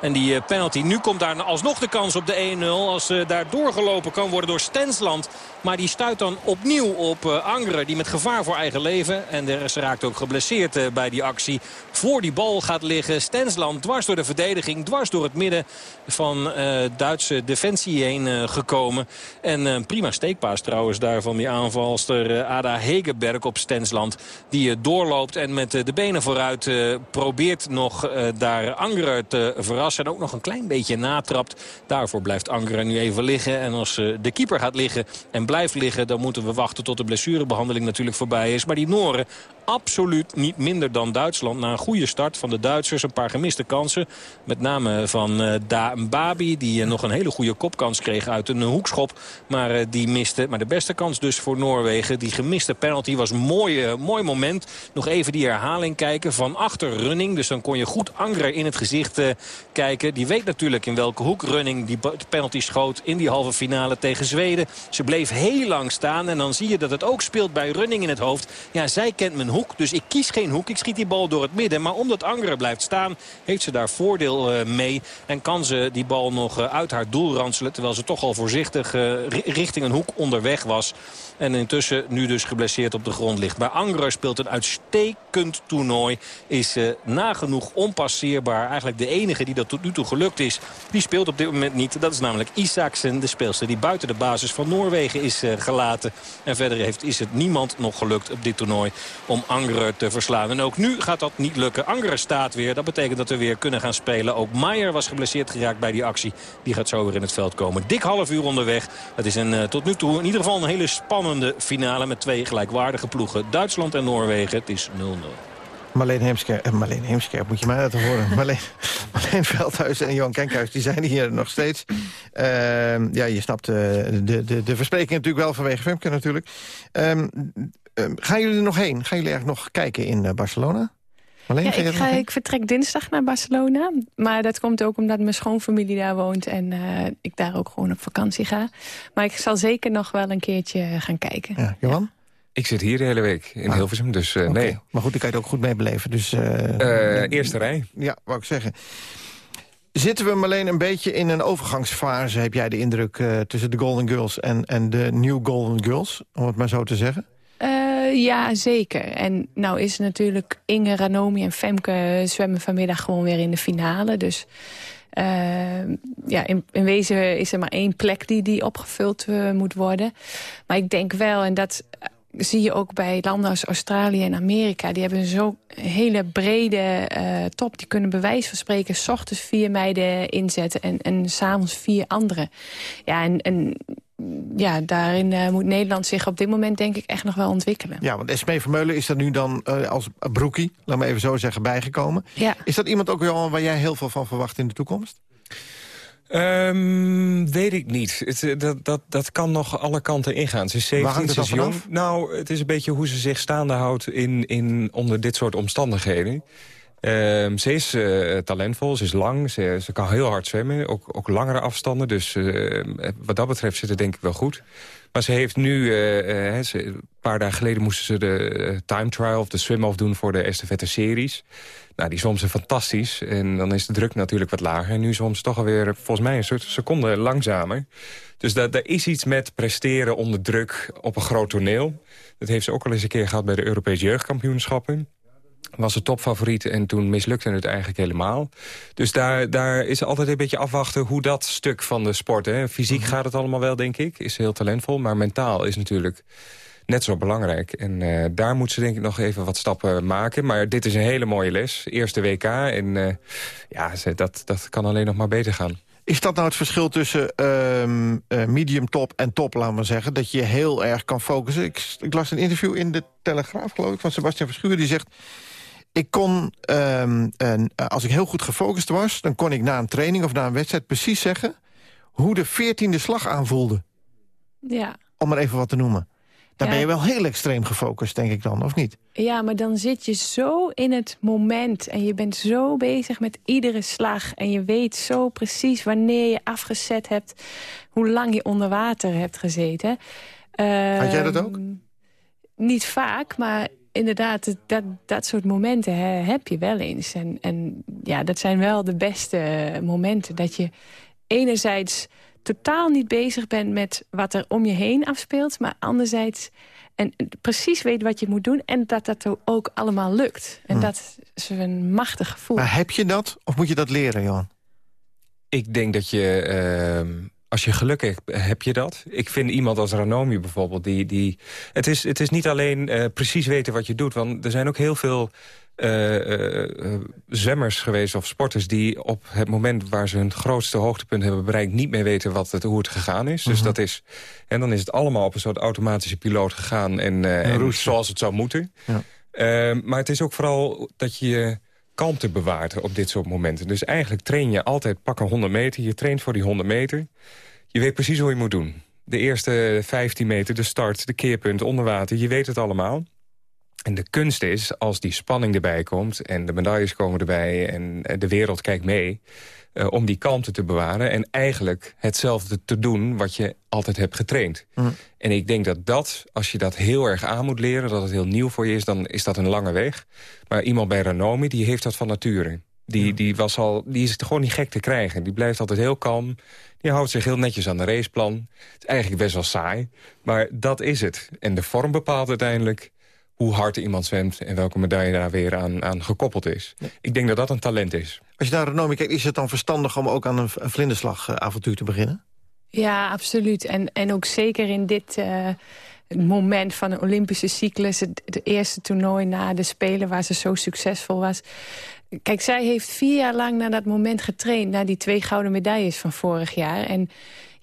En die eh, penalty. Nu komt daar alsnog de kans op de 1-0. Als uh, daar doorgelopen kan worden door Stensland. Maar die stuit dan opnieuw op uh, Angeren. Die met gevaar voor eigen leven. En de raakt ook geblesseerd bij die actie. Voor die bal gaat liggen Stensland dwars door de verdediging. Dwars door het midden van Duitse defensie heen gekomen. En prima steekpaas trouwens daar van die aanvalster Ada Hegeberg op Stensland. Die doorloopt en met de benen vooruit probeert nog daar Angeren te verrassen. En ook nog een klein beetje natrapt. Daarvoor blijft Angeren nu even liggen. En als de keeper gaat liggen en blijft liggen... dan moeten we wachten tot de blessurebehandeling natuurlijk voorbij is. Maar die Noren absoluut niet minder dan Duitsland. Na een goede start van de Duitsers, een paar gemiste kansen. Met name van uh, Da Mbabi, die uh, nog een hele goede kopkans kreeg uit een hoekschop. Maar uh, die miste. Maar de beste kans dus voor Noorwegen. Die gemiste penalty was een mooi, mooi moment. Nog even die herhaling kijken van achter Running. Dus dan kon je goed Angrer in het gezicht kijken. Die weet natuurlijk in welke hoek Running die penalty schoot in die halve finale tegen Zweden. Ze bleef heel lang staan en dan zie je dat het ook speelt bij Running in het hoofd. Ja, zij kent mijn hoek. Dus ik kies geen hoek. Ik schiet die bal door het midden. Maar omdat Angeren blijft staan, heeft ze daar voordeel uh, mee. En kan ze die bal nog uh, uit haar doel ranselen. Terwijl ze toch al voorzichtig uh, richting een hoek onderweg was. En intussen nu dus geblesseerd op de grond ligt. Maar Angeren speelt een uitstekend toernooi. Is nagenoeg onpasseerbaar. Eigenlijk de enige die dat tot nu toe gelukt is. Die speelt op dit moment niet. Dat is namelijk Isaacsen, de speelster die buiten de basis van Noorwegen is gelaten. En verder heeft, is het niemand nog gelukt op dit toernooi om Angeren te verslaan. En ook nu gaat dat niet lukken. Angeren staat weer. Dat betekent dat we weer kunnen gaan spelen. Ook Maier was geblesseerd geraakt bij die actie. Die gaat zo weer in het veld komen. Dik half uur onderweg. Het is een, uh, tot nu toe in ieder geval een hele spannende finale... met twee gelijkwaardige ploegen. Duitsland en Noorwegen. Het is 0-0. Marleen Heemskerk, eh, Marleen Heemskerk, moet je mij laten horen. Marleen, Marleen Veldhuis en Johan Kenkhuis, die zijn hier nog steeds. Uh, ja, je snapt uh, de, de, de verspreking natuurlijk wel vanwege Femke natuurlijk. Um, uh, gaan jullie er nog heen? Gaan jullie eigenlijk nog kijken in Barcelona? Ja, ik, ga, ik vertrek dinsdag naar Barcelona. Maar dat komt ook omdat mijn schoonfamilie daar woont... en uh, ik daar ook gewoon op vakantie ga. Maar ik zal zeker nog wel een keertje gaan kijken. Ja, Johan? Ja. Ik zit hier de hele week in ah. Hilversum, dus uh, okay. nee. Maar goed, ik kan je het ook goed meebeleven. Dus, uh, eerste rij. Ja, wou ik zeggen. Zitten we alleen een beetje in een overgangsfase, heb jij de indruk... Uh, tussen de Golden Girls en, en de New Golden Girls, om het maar zo te zeggen? Uh, ja, zeker. En nou is natuurlijk Inge, Ranomi en Femke zwemmen vanmiddag gewoon weer in de finale. Dus uh, ja, in, in, wezen is er maar één plek die, die opgevuld uh, moet worden. Maar ik denk wel, en dat zie je ook bij landen als Australië en Amerika. Die hebben zo'n hele brede top. Die kunnen bij wijze van spreken... s ochtends vier meiden inzetten en, en s'avonds vier andere. Ja, en, en ja, daarin uh, moet Nederland zich op dit moment denk ik echt nog wel ontwikkelen. Ja, want Esmee Vermeulen is er nu dan uh, als broekie, laat me even zo zeggen, bijgekomen. Ja. Is dat iemand ook wel waar jij heel veel van verwacht in de toekomst? Um, weet ik niet. Het, dat, dat, dat kan nog alle kanten ingaan. Ze is 17, ze is jong. Nou, het is een beetje hoe ze zich staande houdt in, in, onder dit soort omstandigheden. Um, ze is uh, talentvol, ze is lang, ze, kan heel hard zwemmen. Ook, ook langere afstanden, dus uh, wat dat betreft zit het denk ik wel goed. Maar ze heeft nu, ze, een paar dagen geleden moesten ze de time trial of de swim-off doen voor de estafette series. Nou, die zwom ze fantastisch en dan is de druk natuurlijk wat lager. En nu ze toch alweer volgens mij een soort seconde langzamer. Dus dat, er is iets met presteren onder druk op een groot toneel. Dat heeft ze ook al eens een keer gehad bij de Europese jeugdkampioenschappen was de topfavoriet en toen mislukte het eigenlijk helemaal. Dus daar, daar is altijd een beetje afwachten hoe dat stuk van de sport... Hè. Fysiek mhm. gaat het allemaal wel, denk ik, is heel talentvol... maar mentaal is natuurlijk net zo belangrijk. En uh, daar moet ze denk ik nog even wat stappen maken. Maar dit is een hele mooie les. Eerste WK en uh, ja, dat, dat kan alleen nog maar beter gaan. Is dat nou het verschil tussen uh, medium top en top, laten we zeggen? Dat je heel erg kan focussen. Ik, ik las een interview in de Telegraaf, geloof ik, van Sebastian Verschuur. Die zegt, ik kon, um, en, als ik heel goed gefocust was... dan kon ik na een training of na een wedstrijd precies zeggen... hoe de veertiende slag aanvoelde. Ja. Om maar even wat te noemen. Daar Ja. ben je wel heel extreem gefocust, denk ik dan, of niet? Ja, maar dan zit je zo in het moment. En je bent zo bezig met iedere slag. En je weet zo precies wanneer je afgezet hebt. Hoe lang je onder water hebt gezeten. Had jij dat Ehm, ook? Niet vaak, maar inderdaad, dat, dat soort momenten hè, heb je wel eens. En, en ja, dat zijn wel de beste momenten. Dat je enerzijds totaal niet bezig bent met wat er om je heen afspeelt... maar anderzijds en precies weet wat je moet doen... en dat dat ook allemaal lukt. En Hm. dat is een machtig gevoel. Maar heb je dat, of moet je dat leren, Johan? Ik denk dat je, ehm, als je geluk hebt, heb je dat. Ik vind iemand als Ranomi bijvoorbeeld, die... die het, is, het is niet alleen eh, precies weten wat je doet, want er zijn ook heel veel... eh, zwemmers geweest of sporters die op het moment waar ze hun grootste hoogtepunt hebben bereikt niet meer weten wat het, hoe het gegaan is. Dus Mhm. dat is, en dan is het allemaal op een soort automatische piloot gegaan en, en zoals het zou moeten. Ja. Ehm, maar het is ook vooral dat je je kalmte bewaart op dit soort momenten. Dus eigenlijk train je altijd pakken 100 meter. Je traint voor die 100 meter. Je weet precies hoe je moet doen. De eerste 15 meter, de start, de keerpunt, onder water. Je weet het allemaal. En de kunst is, als die spanning erbij komt... en de medailles komen erbij en eh, de wereld kijkt mee... eh, om die kalmte te bewaren en eigenlijk hetzelfde te doen... wat je altijd hebt getraind. Hm. En ik denk dat dat, als je dat heel erg aan moet leren... dat het heel nieuw voor je is, dan is dat een lange weg. Maar iemand bij Ranomi, die heeft dat van nature. Die, die, was al, die is gewoon niet gek te krijgen. Die blijft altijd heel kalm. Die houdt zich heel netjes aan de raceplan. Het is eigenlijk best wel saai. Maar dat is het. En de vorm bepaalt uiteindelijk hoe hard iemand zwemt... en welke medaille daar weer aan, aan gekoppeld is. Ik denk dat dat een talent is. Als je naar Renomi kijkt, is het dan verstandig om ook aan een, een vlinderslagavontuur te beginnen? Ja, absoluut. En, en ook zeker in dit eh, moment van de Olympische cyclus... Het, het eerste toernooi na de Spelen waar ze zo succesvol was. Kijk, zij heeft vier jaar lang naar dat moment getraind... naar die twee gouden medailles van vorig jaar. En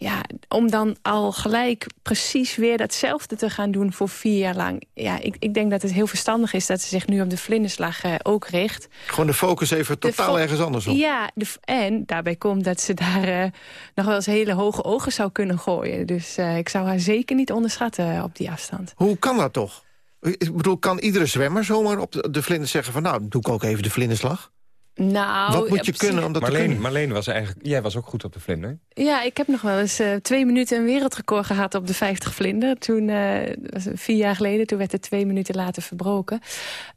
ja, om dan al gelijk precies weer datzelfde te gaan doen voor vier jaar lang. Ja, ik, ik denk dat het heel verstandig is dat ze zich nu op de vlinderslag eh, ook richt. Gewoon de focus even De totaal ergens anders op. Ja, de en daarbij komt dat ze daar eh, nog wel eens hele hoge ogen zou kunnen gooien. Dus eh, ik zou haar zeker niet onderschatten op die afstand. Hoe kan dat toch? Ik bedoel, kan iedere zwemmer zomaar op de, de vlinders zeggen van... nou, doe ik ook even de vlinderslag? Nou, Wat moet je kunnen om dat te kunnen? Marleen was eigenlijk... Jij was ook goed op de vlinder. Ja, ik heb nog wel eens eh, twee minuten een wereldrecord gehad op de 50 vlinder. Toen, eh, dat was vier jaar geleden, toen werd het twee minuten later verbroken.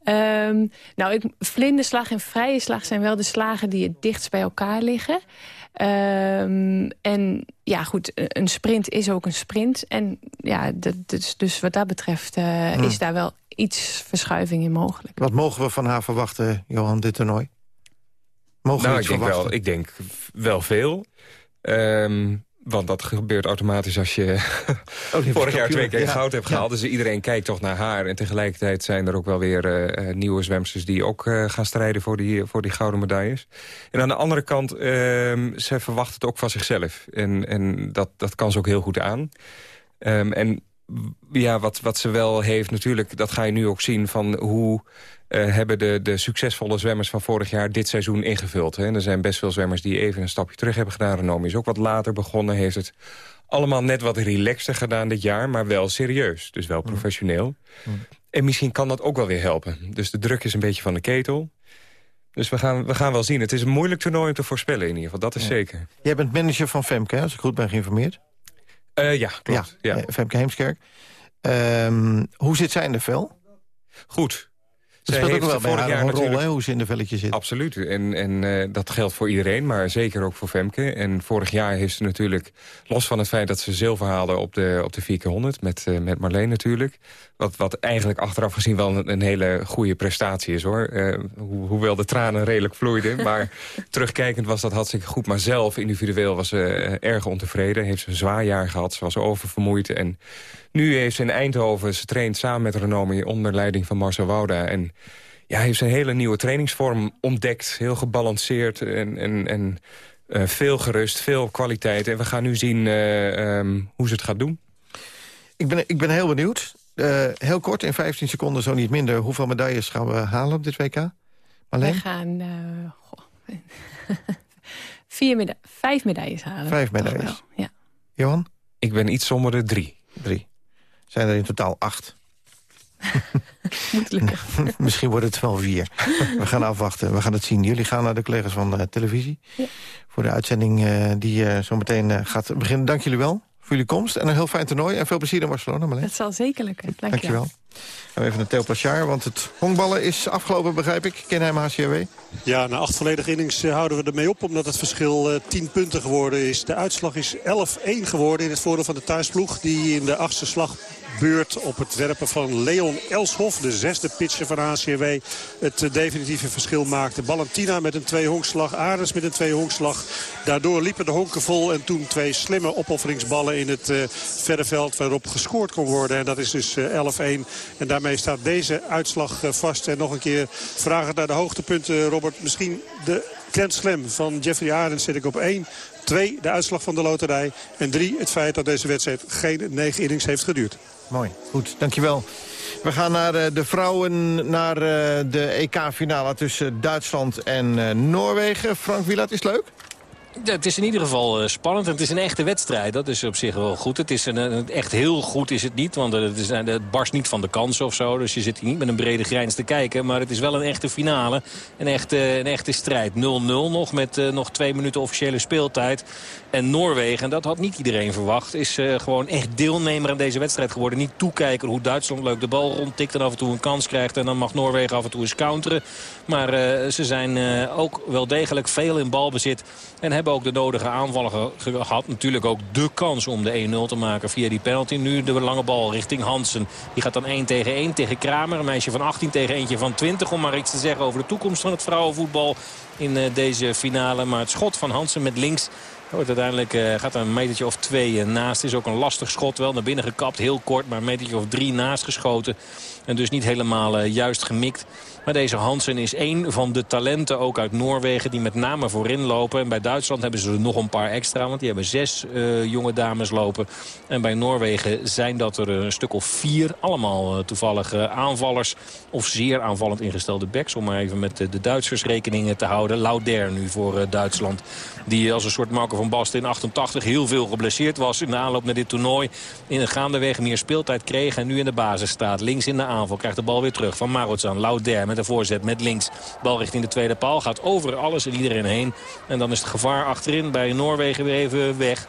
Ehm, nou, ik, vlinderslag en vrije slag zijn wel de slagen die het dichtst bij elkaar liggen. Ehm, en ja, goed, een sprint is ook een sprint. En ja, dat, dus, dus wat dat betreft eh, Hmm. is daar wel iets verschuiving in mogelijk. Wat mogen we van haar verwachten, Johan, dit toernooi? Mogen nou, ik denk, wel, ik denk wel veel. Ehm, want dat gebeurt automatisch als je vorig jaar twee keer ja. goud hebt gehaald. Dus iedereen kijkt toch naar haar. En tegelijkertijd zijn er ook wel weer eh, eh, nieuwe zwemsters... die ook eh, gaan strijden voor die, voor die gouden medailles. En aan de andere kant, ehm, ze verwacht het ook van zichzelf. En, en dat, dat kan ze ook heel goed aan. Ehm, en ja, wat, wat ze wel heeft natuurlijk, dat ga je nu ook zien... van hoe eh, hebben de, de succesvolle zwemmers van vorig jaar dit seizoen ingevuld. Hè? En er zijn best veel zwemmers die even een stapje terug hebben gedaan. Renomi is ook wat later begonnen, heeft het allemaal net wat relaxter gedaan dit jaar... maar wel serieus, dus wel professioneel. En misschien kan dat ook wel weer helpen. Dus de druk is een beetje van de ketel. Dus we gaan, we gaan wel zien. Het is een moeilijk toernooi om te voorspellen in ieder geval, dat is Ja. zeker. Jij bent manager van Femke, als ik goed ben geïnformeerd. Eh, ja, klopt. Ja. eh, Femke Heemskerk. Ehm, hoe zit zij in de vel? Goed. Dat speelt ook wel vorig jaar een rol, hè, hoe ze in de velletje zit. Absoluut. En, en eh, dat geldt voor iedereen, maar zeker ook voor Femke. En vorig jaar heeft ze natuurlijk, los van het feit dat ze zilver haalde op de, op de 4x100... met, eh, met Marleen natuurlijk, wat, wat eigenlijk achteraf gezien wel een, een hele goede prestatie is, hoor. Eh, ho- hoewel de tranen redelijk vloeiden. Maar terugkijkend was dat hartstikke goed. Maar zelf, individueel, was ze erg ontevreden. Heeft ze een zwaar jaar gehad, ze was oververmoeid. En nu heeft ze in Eindhoven, ze traint samen met Renomi... onder leiding van Marcel Wouda... En ja, hij heeft een hele nieuwe trainingsvorm ontdekt. Heel gebalanceerd en, en, en eh, veel gerust, veel kwaliteit. En we gaan nu zien eh, ehm, hoe ze het gaat doen. Ik ben, ik ben heel benieuwd. Eh, heel kort, in 15 seconden, zo niet minder. Hoeveel medailles gaan we halen op dit WK? Wij Alleen? gaan eh, goh, vier meda vijf medailles halen. Vijf medailles. Ja. Johan? Ik ben iets somberder drie. Drie. Zijn er in totaal acht. Moet lukken. Misschien wordt het wel vier. We gaan afwachten, we gaan het zien. Jullie gaan naar de collega's van de televisie... Ja. voor de uitzending uh, die uh, zo meteen uh, gaat beginnen. Dank jullie wel voor jullie komst en een heel fijn toernooi. En veel plezier in Barcelona, Marleen. Het zal zeker lukken. Dank, Dank je wel. Even naar Theo Plachard, want het honkballen is afgelopen, begrijp ik. Kenheim HCW. Ja, na acht volledige innings houden we ermee op... omdat het verschil uh, 10 punten geworden is. De uitslag is 11-1 geworden in het voordeel van de thuisploeg... die in de achtste slag beurt op het werpen van Leon Elshoff. De zesde pitcher van ACW. Het uh, definitieve verschil maakte. Ballantina met een twee-honkslag. Ares met een twee-honkslag. Daardoor liepen de honken vol. En toen twee slimme opofferingsballen in het uh, verre veld waarop gescoord kon worden. En dat is dus uh, 11-1. En daarmee staat deze uitslag vast. En nog een keer vragen naar de hoogtepunten, Robert. Misschien de Grand Slam van Jeffrey Arends zit ik op 1. Twee, de uitslag van de loterij. En drie, het feit dat deze wedstrijd geen negen innings heeft geduurd. Mooi, goed, dankjewel. We gaan naar uh, de vrouwen, naar uh, de EK-finale tussen Duitsland en uh, Noorwegen. Frank Wieland, is leuk? Het is in ieder geval uh, spannend. Het is een echte wedstrijd. Dat is op zich wel goed. Het is een, echt heel goed is het niet. Want het, is, het barst niet van de kansen of zo. Dus je zit hier niet met een brede grijns te kijken. Maar het is wel een echte finale. Een echte, een echte strijd. 0-0 nog met nog twee minuten officiële speeltijd. En Noorwegen, en dat had niet iedereen verwacht... is gewoon echt deelnemer aan deze wedstrijd geworden. Niet toekijken hoe Duitsland leuk de bal rondtikt... en af en toe een kans krijgt. En dan mag Noorwegen af en toe eens counteren. Maar ze zijn ook wel degelijk veel in balbezit. En hebben ook de nodige aanvallen ge gehad. Natuurlijk ook de kans om de 1-0 te maken via die penalty. Nu de lange bal richting Hansen. Die gaat dan 1 tegen 1 tegen Kramer. Een meisje van 18 tegen eentje van 20. Om maar iets te zeggen over de toekomst van het vrouwenvoetbal in uh, deze finale. Maar het schot van Hansen met links... Wordt uiteindelijk uh, gaat er een metertje of twee uh, naast. Is ook een lastig schot. Wel naar binnen gekapt. Heel kort. Maar een metertje of drie naast geschoten. En dus niet helemaal uh, juist gemikt. Maar deze Hansen is één van de talenten ook uit Noorwegen die met name voorin lopen. En bij Duitsland hebben ze er nog een paar extra. Want die hebben zes uh, jonge dames lopen. En bij Noorwegen zijn dat er een stuk of vier. Allemaal uh, toevallige aanvallers. Of zeer aanvallend ingestelde backs. Om maar even met de Duitsers rekeningen te houden. Lauder nu voor Duitsland. Die als een soort Marco van Basten in 88 heel veel geblesseerd was. In de aanloop naar dit toernooi. In een gaandeweg meer speeltijd kreeg. En nu in de basis staat. Links in de Krijgt de bal weer terug van Marotzan. Lauder met de voorzet met links. Bal richting de tweede paal. Gaat over alles en iedereen heen. En dan is het gevaar achterin bij Noorwegen weer even weg.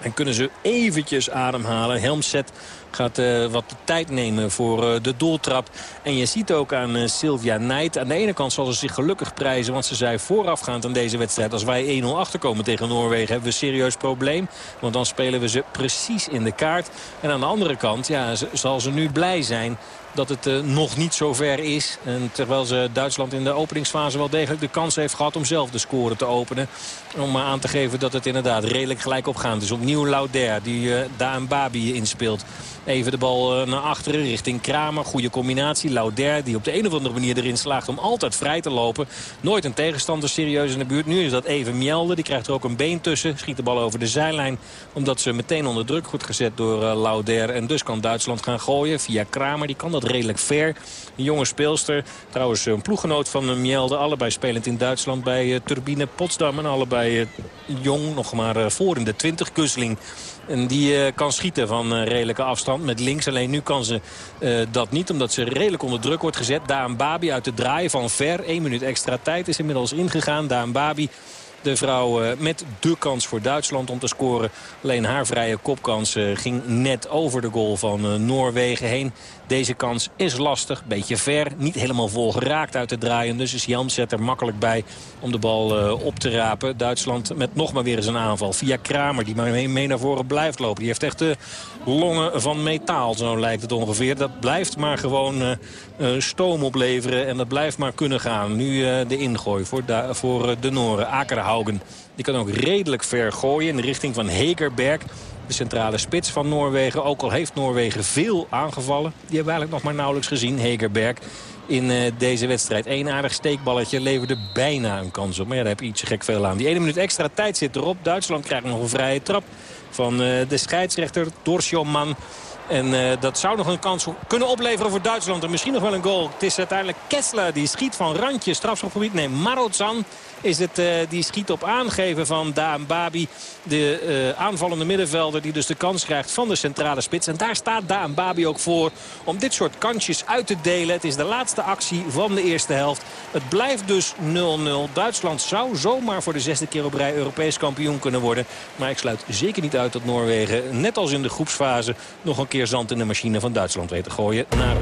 En kunnen ze eventjes ademhalen. Helmset gaat uh, wat tijd nemen voor uh, de doeltrap. En je ziet ook aan uh, Sylvia Nijt. Aan de ene kant zal ze zich gelukkig prijzen. Want ze zei voorafgaand aan deze wedstrijd. Als wij 1-0 achterkomen tegen Noorwegen hebben we een serieus probleem. Want dan spelen we ze precies in de kaart. En aan de andere kant ja, zal ze nu blij zijn dat het nog niet zo ver is. En terwijl ze Duitsland in de openingsfase wel degelijk de kans heeft gehad om zelf de score te openen. Om aan te geven dat het inderdaad redelijk gelijk opgaand is. Opnieuw Lauder die uh, Daan Babi inspeelt. Even de bal uh, naar achteren richting Kramer. Goede combinatie. Lauder die op de een of andere manier erin slaagt om altijd vrij te lopen. Nooit een tegenstander serieus in de buurt. Nu is dat even Mjelde. Die krijgt er ook een been tussen. Schiet de bal over de zijlijn. Omdat ze meteen onder druk wordt gezet door Lauder. En dus kan Duitsland gaan gooien via Kramer. Die kan dat redelijk ver. Een jonge speelster. Trouwens een ploeggenoot van Mjelde. Allebei spelend in Duitsland bij Turbine Potsdam. En allebei jong. Nog maar voor in de 20. Kusling. En die uh, kan schieten van uh, redelijke afstand met links. Alleen nu kan ze uh, dat niet, omdat ze redelijk onder druk wordt gezet. Daan Babi uit de draai van ver. 1 minuut extra tijd is inmiddels ingegaan. Daan Babi de vrouw met de kans voor Duitsland om te scoren. Alleen haar vrije kopkans ging net over de goal van Noorwegen heen. Deze kans is lastig, beetje ver. Niet helemaal vol geraakt uit te draaien. Dus is Jan zet er makkelijk bij om de bal op te rapen. Duitsland met nog maar weer eens een aanval. Via Kramer, die maar mee, mee naar voren blijft lopen. Die heeft echt de longen van metaal, zo lijkt het ongeveer. Dat blijft maar gewoon stoom opleveren. En dat blijft maar kunnen gaan. Nu de ingooi voor, voor de Noren. Akerhaugen. Die kan ook redelijk ver gooien in de richting van Hegerberg. De centrale spits van Noorwegen. Ook al heeft Noorwegen veel aangevallen. Die hebben we eigenlijk nog maar nauwelijks gezien. Hegerberg in uh, deze wedstrijd. Eén aardig steekballetje leverde bijna een kans op. Maar ja, daar heb je iets gek veel aan. Die ene minuut extra tijd zit erop. Duitsland krijgt nog een vrije trap van uh, de scheidsrechter Dorsjoman. En uh, dat zou nog een kans kunnen opleveren voor Duitsland. En misschien nog wel een goal. Het is uiteindelijk Kessler die schiet van randje. Strafschopgebied. Nee, Marozan is het uh, die schiet op aangeven van Daan Babi. De uh, aanvallende middenvelder die dus de kans krijgt van de centrale spits. En daar staat Daan Babi ook voor om dit soort kansjes uit te delen. Het is de laatste actie van de eerste helft. Het blijft dus 0-0. Duitsland zou zomaar voor de zesde keer op rij Europees kampioen kunnen worden. Maar ik sluit zeker niet uit dat Noorwegen, net als in de groepsfase... nog een keer zand in de machine van Duitsland weet te gooien naar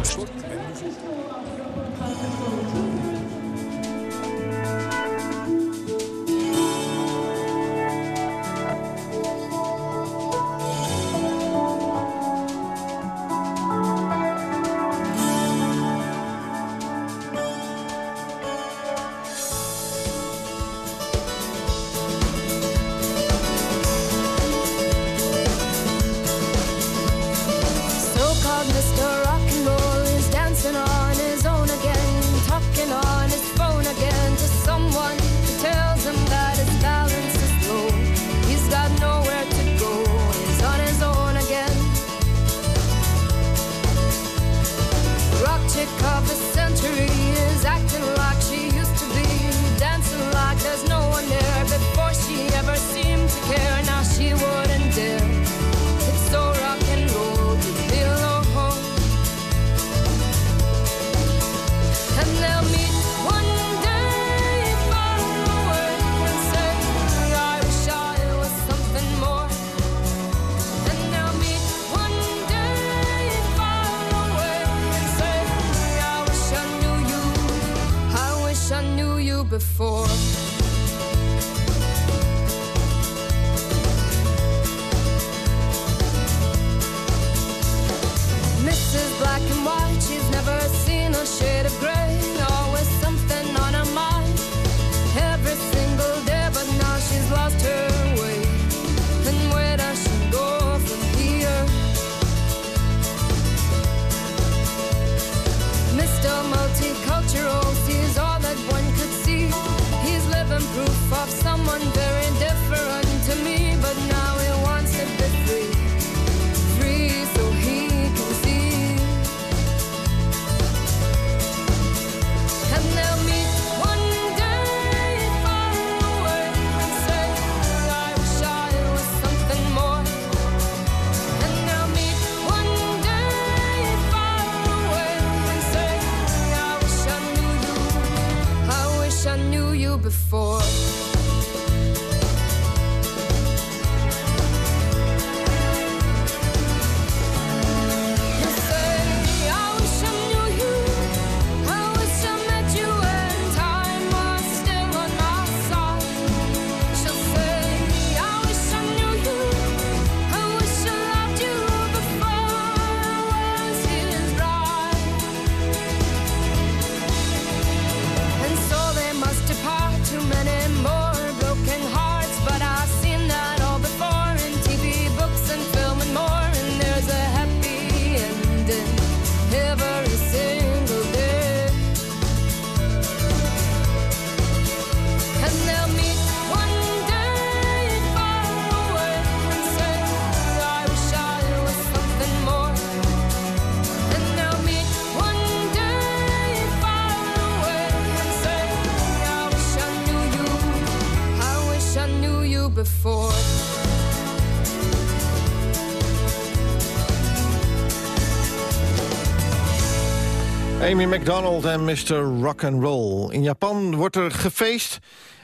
McDonald en Mr. Rock and Roll. In Japan wordt er gefeest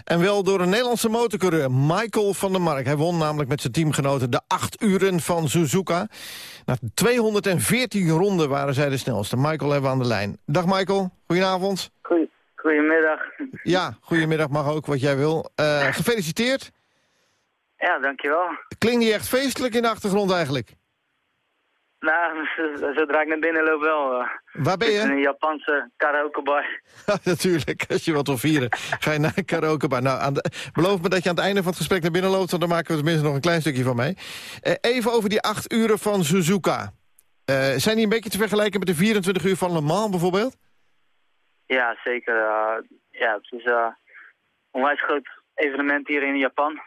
en wel door een Nederlandse motorcoureur, Michael van der Mark. Hij won namelijk met zijn teamgenoten de acht uren van Suzuka. Na 214 ronden waren zij de snelste. Michael hebben we aan de lijn. Dag Michael, goedenavond. Goeie, goedemiddag. Ja, goedemiddag mag ook, wat jij wil. Uh, gefeliciteerd. Ja, dankjewel. Klinkt niet echt feestelijk in de achtergrond eigenlijk? Nou, zodra ik naar binnen loop wel. Uh, Waar ben je? een Japanse karaokebar. natuurlijk, als je wat wil vieren, ga je naar een karaokebar. Nou, aan de, beloof me dat je aan het einde van het gesprek naar binnen loopt... want dan maken we tenminste nog een klein stukje van mee. Uh, even over die acht uren van Suzuka. Uh, zijn die een beetje te vergelijken met de 24 uur van Le Mans bijvoorbeeld? Ja, zeker. ja, het is een onwijs groot evenement hier in Japan.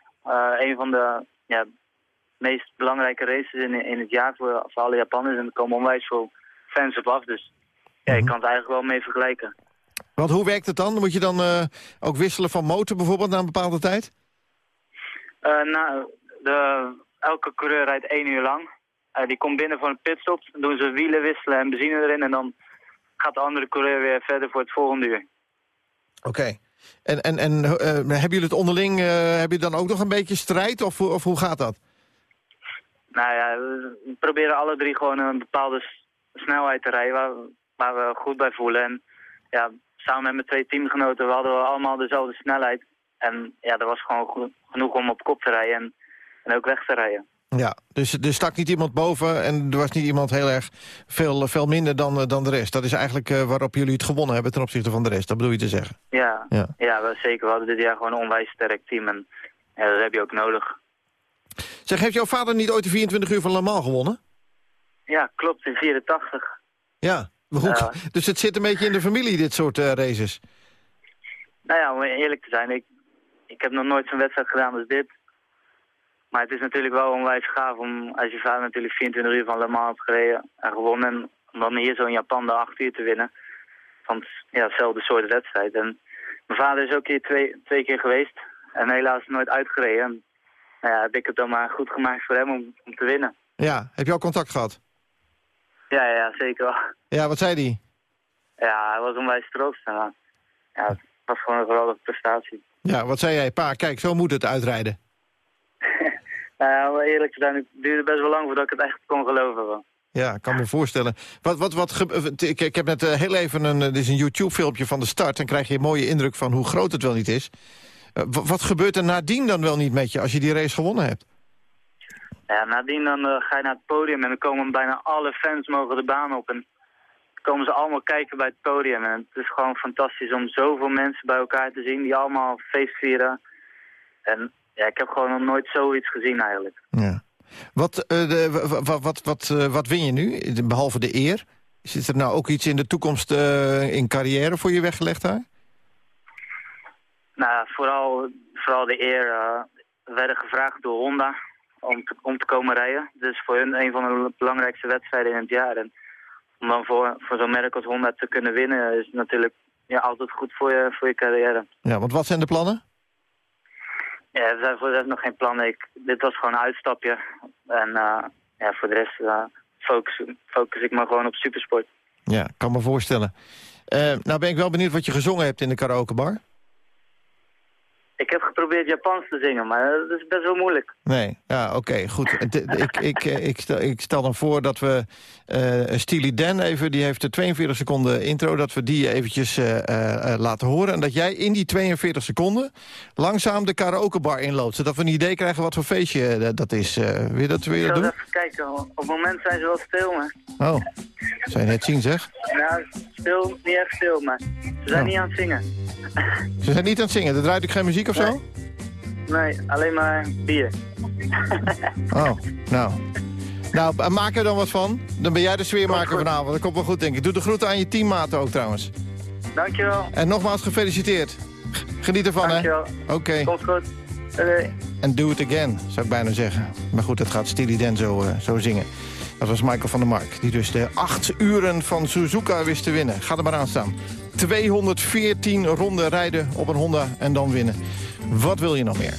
een van de ja, meest belangrijke races in, in het jaar voor, voor alle Japanners. En er komen onwijs veel fans op af. Dus ja, ik kan het eigenlijk wel mee vergelijken. Want hoe werkt het dan? Moet je dan eh, ook wisselen van motor bijvoorbeeld na een bepaalde tijd? Eh, nou, de, elke coureur rijdt één uur lang. Eh, die komt binnen voor een pitstop. Dan doen ze wielen wisselen en benzine erin. En dan gaat de andere coureur weer verder voor het volgende uur. Oké. En, en, en hebben jullie het onderling, heb je dan ook nog een beetje strijd? Of, of hoe gaat dat? Nou ja, we proberen alle drie gewoon een bepaalde snelheid te rijden waar, we- waar we goed bij voelen. En ja, samen met mijn twee teamgenoten we hadden we allemaal dezelfde snelheid. En ja, dat was gewoon goed- genoeg om op kop te rijden en, en ook weg te rijden. Ja, dus er stak niet iemand boven en er was niet iemand heel erg veel, veel minder dan, eh, dan de rest. Dat is eigenlijk eh, waarop jullie het gewonnen hebben ten opzichte van de rest. Dat bedoel je te zeggen? Ja, Ja. ja. we, zeker. We hadden dit jaar gewoon een onwijs sterk team. En ja, dat heb je ook nodig. Zeg, heeft jouw vader niet ooit de 24 uur van Le Mans gewonnen? Ja, klopt. In 84. Ja. Ja. Dus het zit een beetje in de familie, dit soort eh, races. Nou ja, om eerlijk te zijn, ik, ik heb nog nooit zo'n wedstrijd gedaan als dit. Maar het is natuurlijk wel onwijs gaaf om, als je vader natuurlijk 24 uur van Le Mans heeft gereden en gewonnen. En om dan hier zo in Japan de 8 uur te winnen. Van het- ja, hetzelfde soort wedstrijd. En mijn vader is ook hier twee, twee keer geweest. En helaas nooit uitgereden. Nou ja, heb ik het dan maar goed gemaakt voor hem om, om te winnen. Ja, heb je al contact gehad? Ja, ja, zeker wel. Ja, wat zei hij? Ja, hij was onwijs trots. Ja, het was gewoon een geweldige prestatie. Ja, wat zei jij? Pa, kijk, zo moet het uitrijden. Nou om eerlijk te zijn, het duurde best wel lang voordat ik het echt kon geloven. wel. Ja, ik kan me voorstellen. Wat, wat, wat, ge- ik, ik heb net eh, heel even een, eh, dit is een YouTube-filmpje van de start... en krijg je een mooie indruk van hoe groot het wel niet is. Eh, wa- wat gebeurt er nadien dan wel niet met je als je die race gewonnen hebt? Ja, nadien dan eh, ga je naar het podium en dan komen bijna alle fans mogen de baan op. En dan komen ze allemaal kijken bij het podium. En het is gewoon fantastisch om zoveel mensen bij elkaar te zien die allemaal feest vieren. En ja, ik heb gewoon nog nooit zoiets gezien eigenlijk. Ja. Wat, eh, de, wa- wa- wat, wat, eh, wat win je nu, behalve de eer? Zit er nou ook iets in de toekomst in carrière voor je weggelegd daar? Nou, vooral, vooral de eer we werden gevraagd door Honda om te, om te komen rijden. Dus voor hun een van de belangrijkste wedstrijden in het jaar. En om dan voor, voor zo'n merk als Honda te kunnen winnen is natuurlijk ja, altijd goed voor je, voor je carrière. Ja, want wat zijn de plannen? Ja, er zijn voor de rest nog geen plannen. Ik, dit was gewoon een uitstapje. En eh, ja, voor de rest eh, focus, focus ik me gewoon op supersport. Ja, kan me voorstellen. Nou ben ik wel benieuwd wat je gezongen hebt in de karaokebar. Ik heb geprobeerd Japans te zingen, maar dat is best wel moeilijk. Nee, ja, oké, goed. Ik, ik, eh, ik, stel, ik stel dan voor dat we eh Steely Dan even... die heeft de 42 seconden intro, dat we die eventjes eh, laten horen. En dat jij in die 42 seconden langzaam de karaokebar inloopt. Zodat we een idee krijgen wat voor feestje dat is. Wil je dat, wil je Ik dat zal doen? even kijken. Op het moment zijn ze wel stil, maar... Oh, je net zien zeg. Nou, stil, niet echt stil, maar ze zijn Oh. niet aan het zingen. Ze zijn niet aan het zingen. Er draait ook geen muziek of zo? Nee, alleen maar bier. Oh, nou. Nou, maak er dan wat van. Dan ben jij de sfeermaker vanavond. Dat komt wel goed, denk ik. Doe de groeten aan je teammaten ook trouwens. Dankjewel. En nogmaals gefeliciteerd. Geniet ervan, Dankjewel. hè? Oké. Komt goed. En do it again, zou ik bijna zeggen. Maar goed, dat gaat Steely Dan zo, eh, zo zingen. Dat was Michael van der Mark, die dus de acht uren van Suzuka wist te winnen. Ga er maar aan staan. 214 ronden rijden op een Honda en dan winnen. Wat wil je nog meer?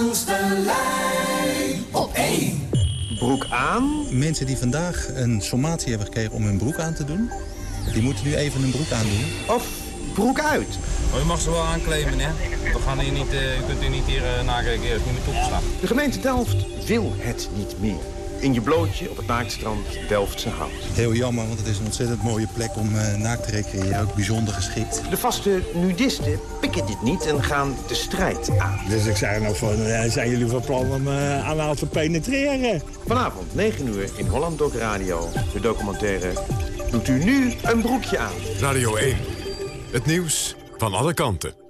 Langs de lijn op 1. Broek aan? Mensen die vandaag een sommatie hebben gekregen om hun broek aan te doen... die moeten nu even een broek aandoen. Of broek uit. Oh, je mag ze wel aankleven, hè? We gaan hier niet, uh, je kunt hier niet hier uh, nakijken, het is niet meer toegestaan. De gemeente Delft wil het niet meer. In je blootje op het naaktstrand Delftse Hout. Heel jammer, want het is een ontzettend mooie plek om uh, naakt te recreëren. Ook bijzonder geschikt. De vaste nudisten pikken dit niet en gaan de strijd aan. Dus ik zei nog van, zijn jullie van plan om uh, aan te penetreren? Vanavond, 9 uur, in Holland Dok Radio. De documentaire Doet u nu een broekje aan. Radio 1. Het nieuws van alle kanten.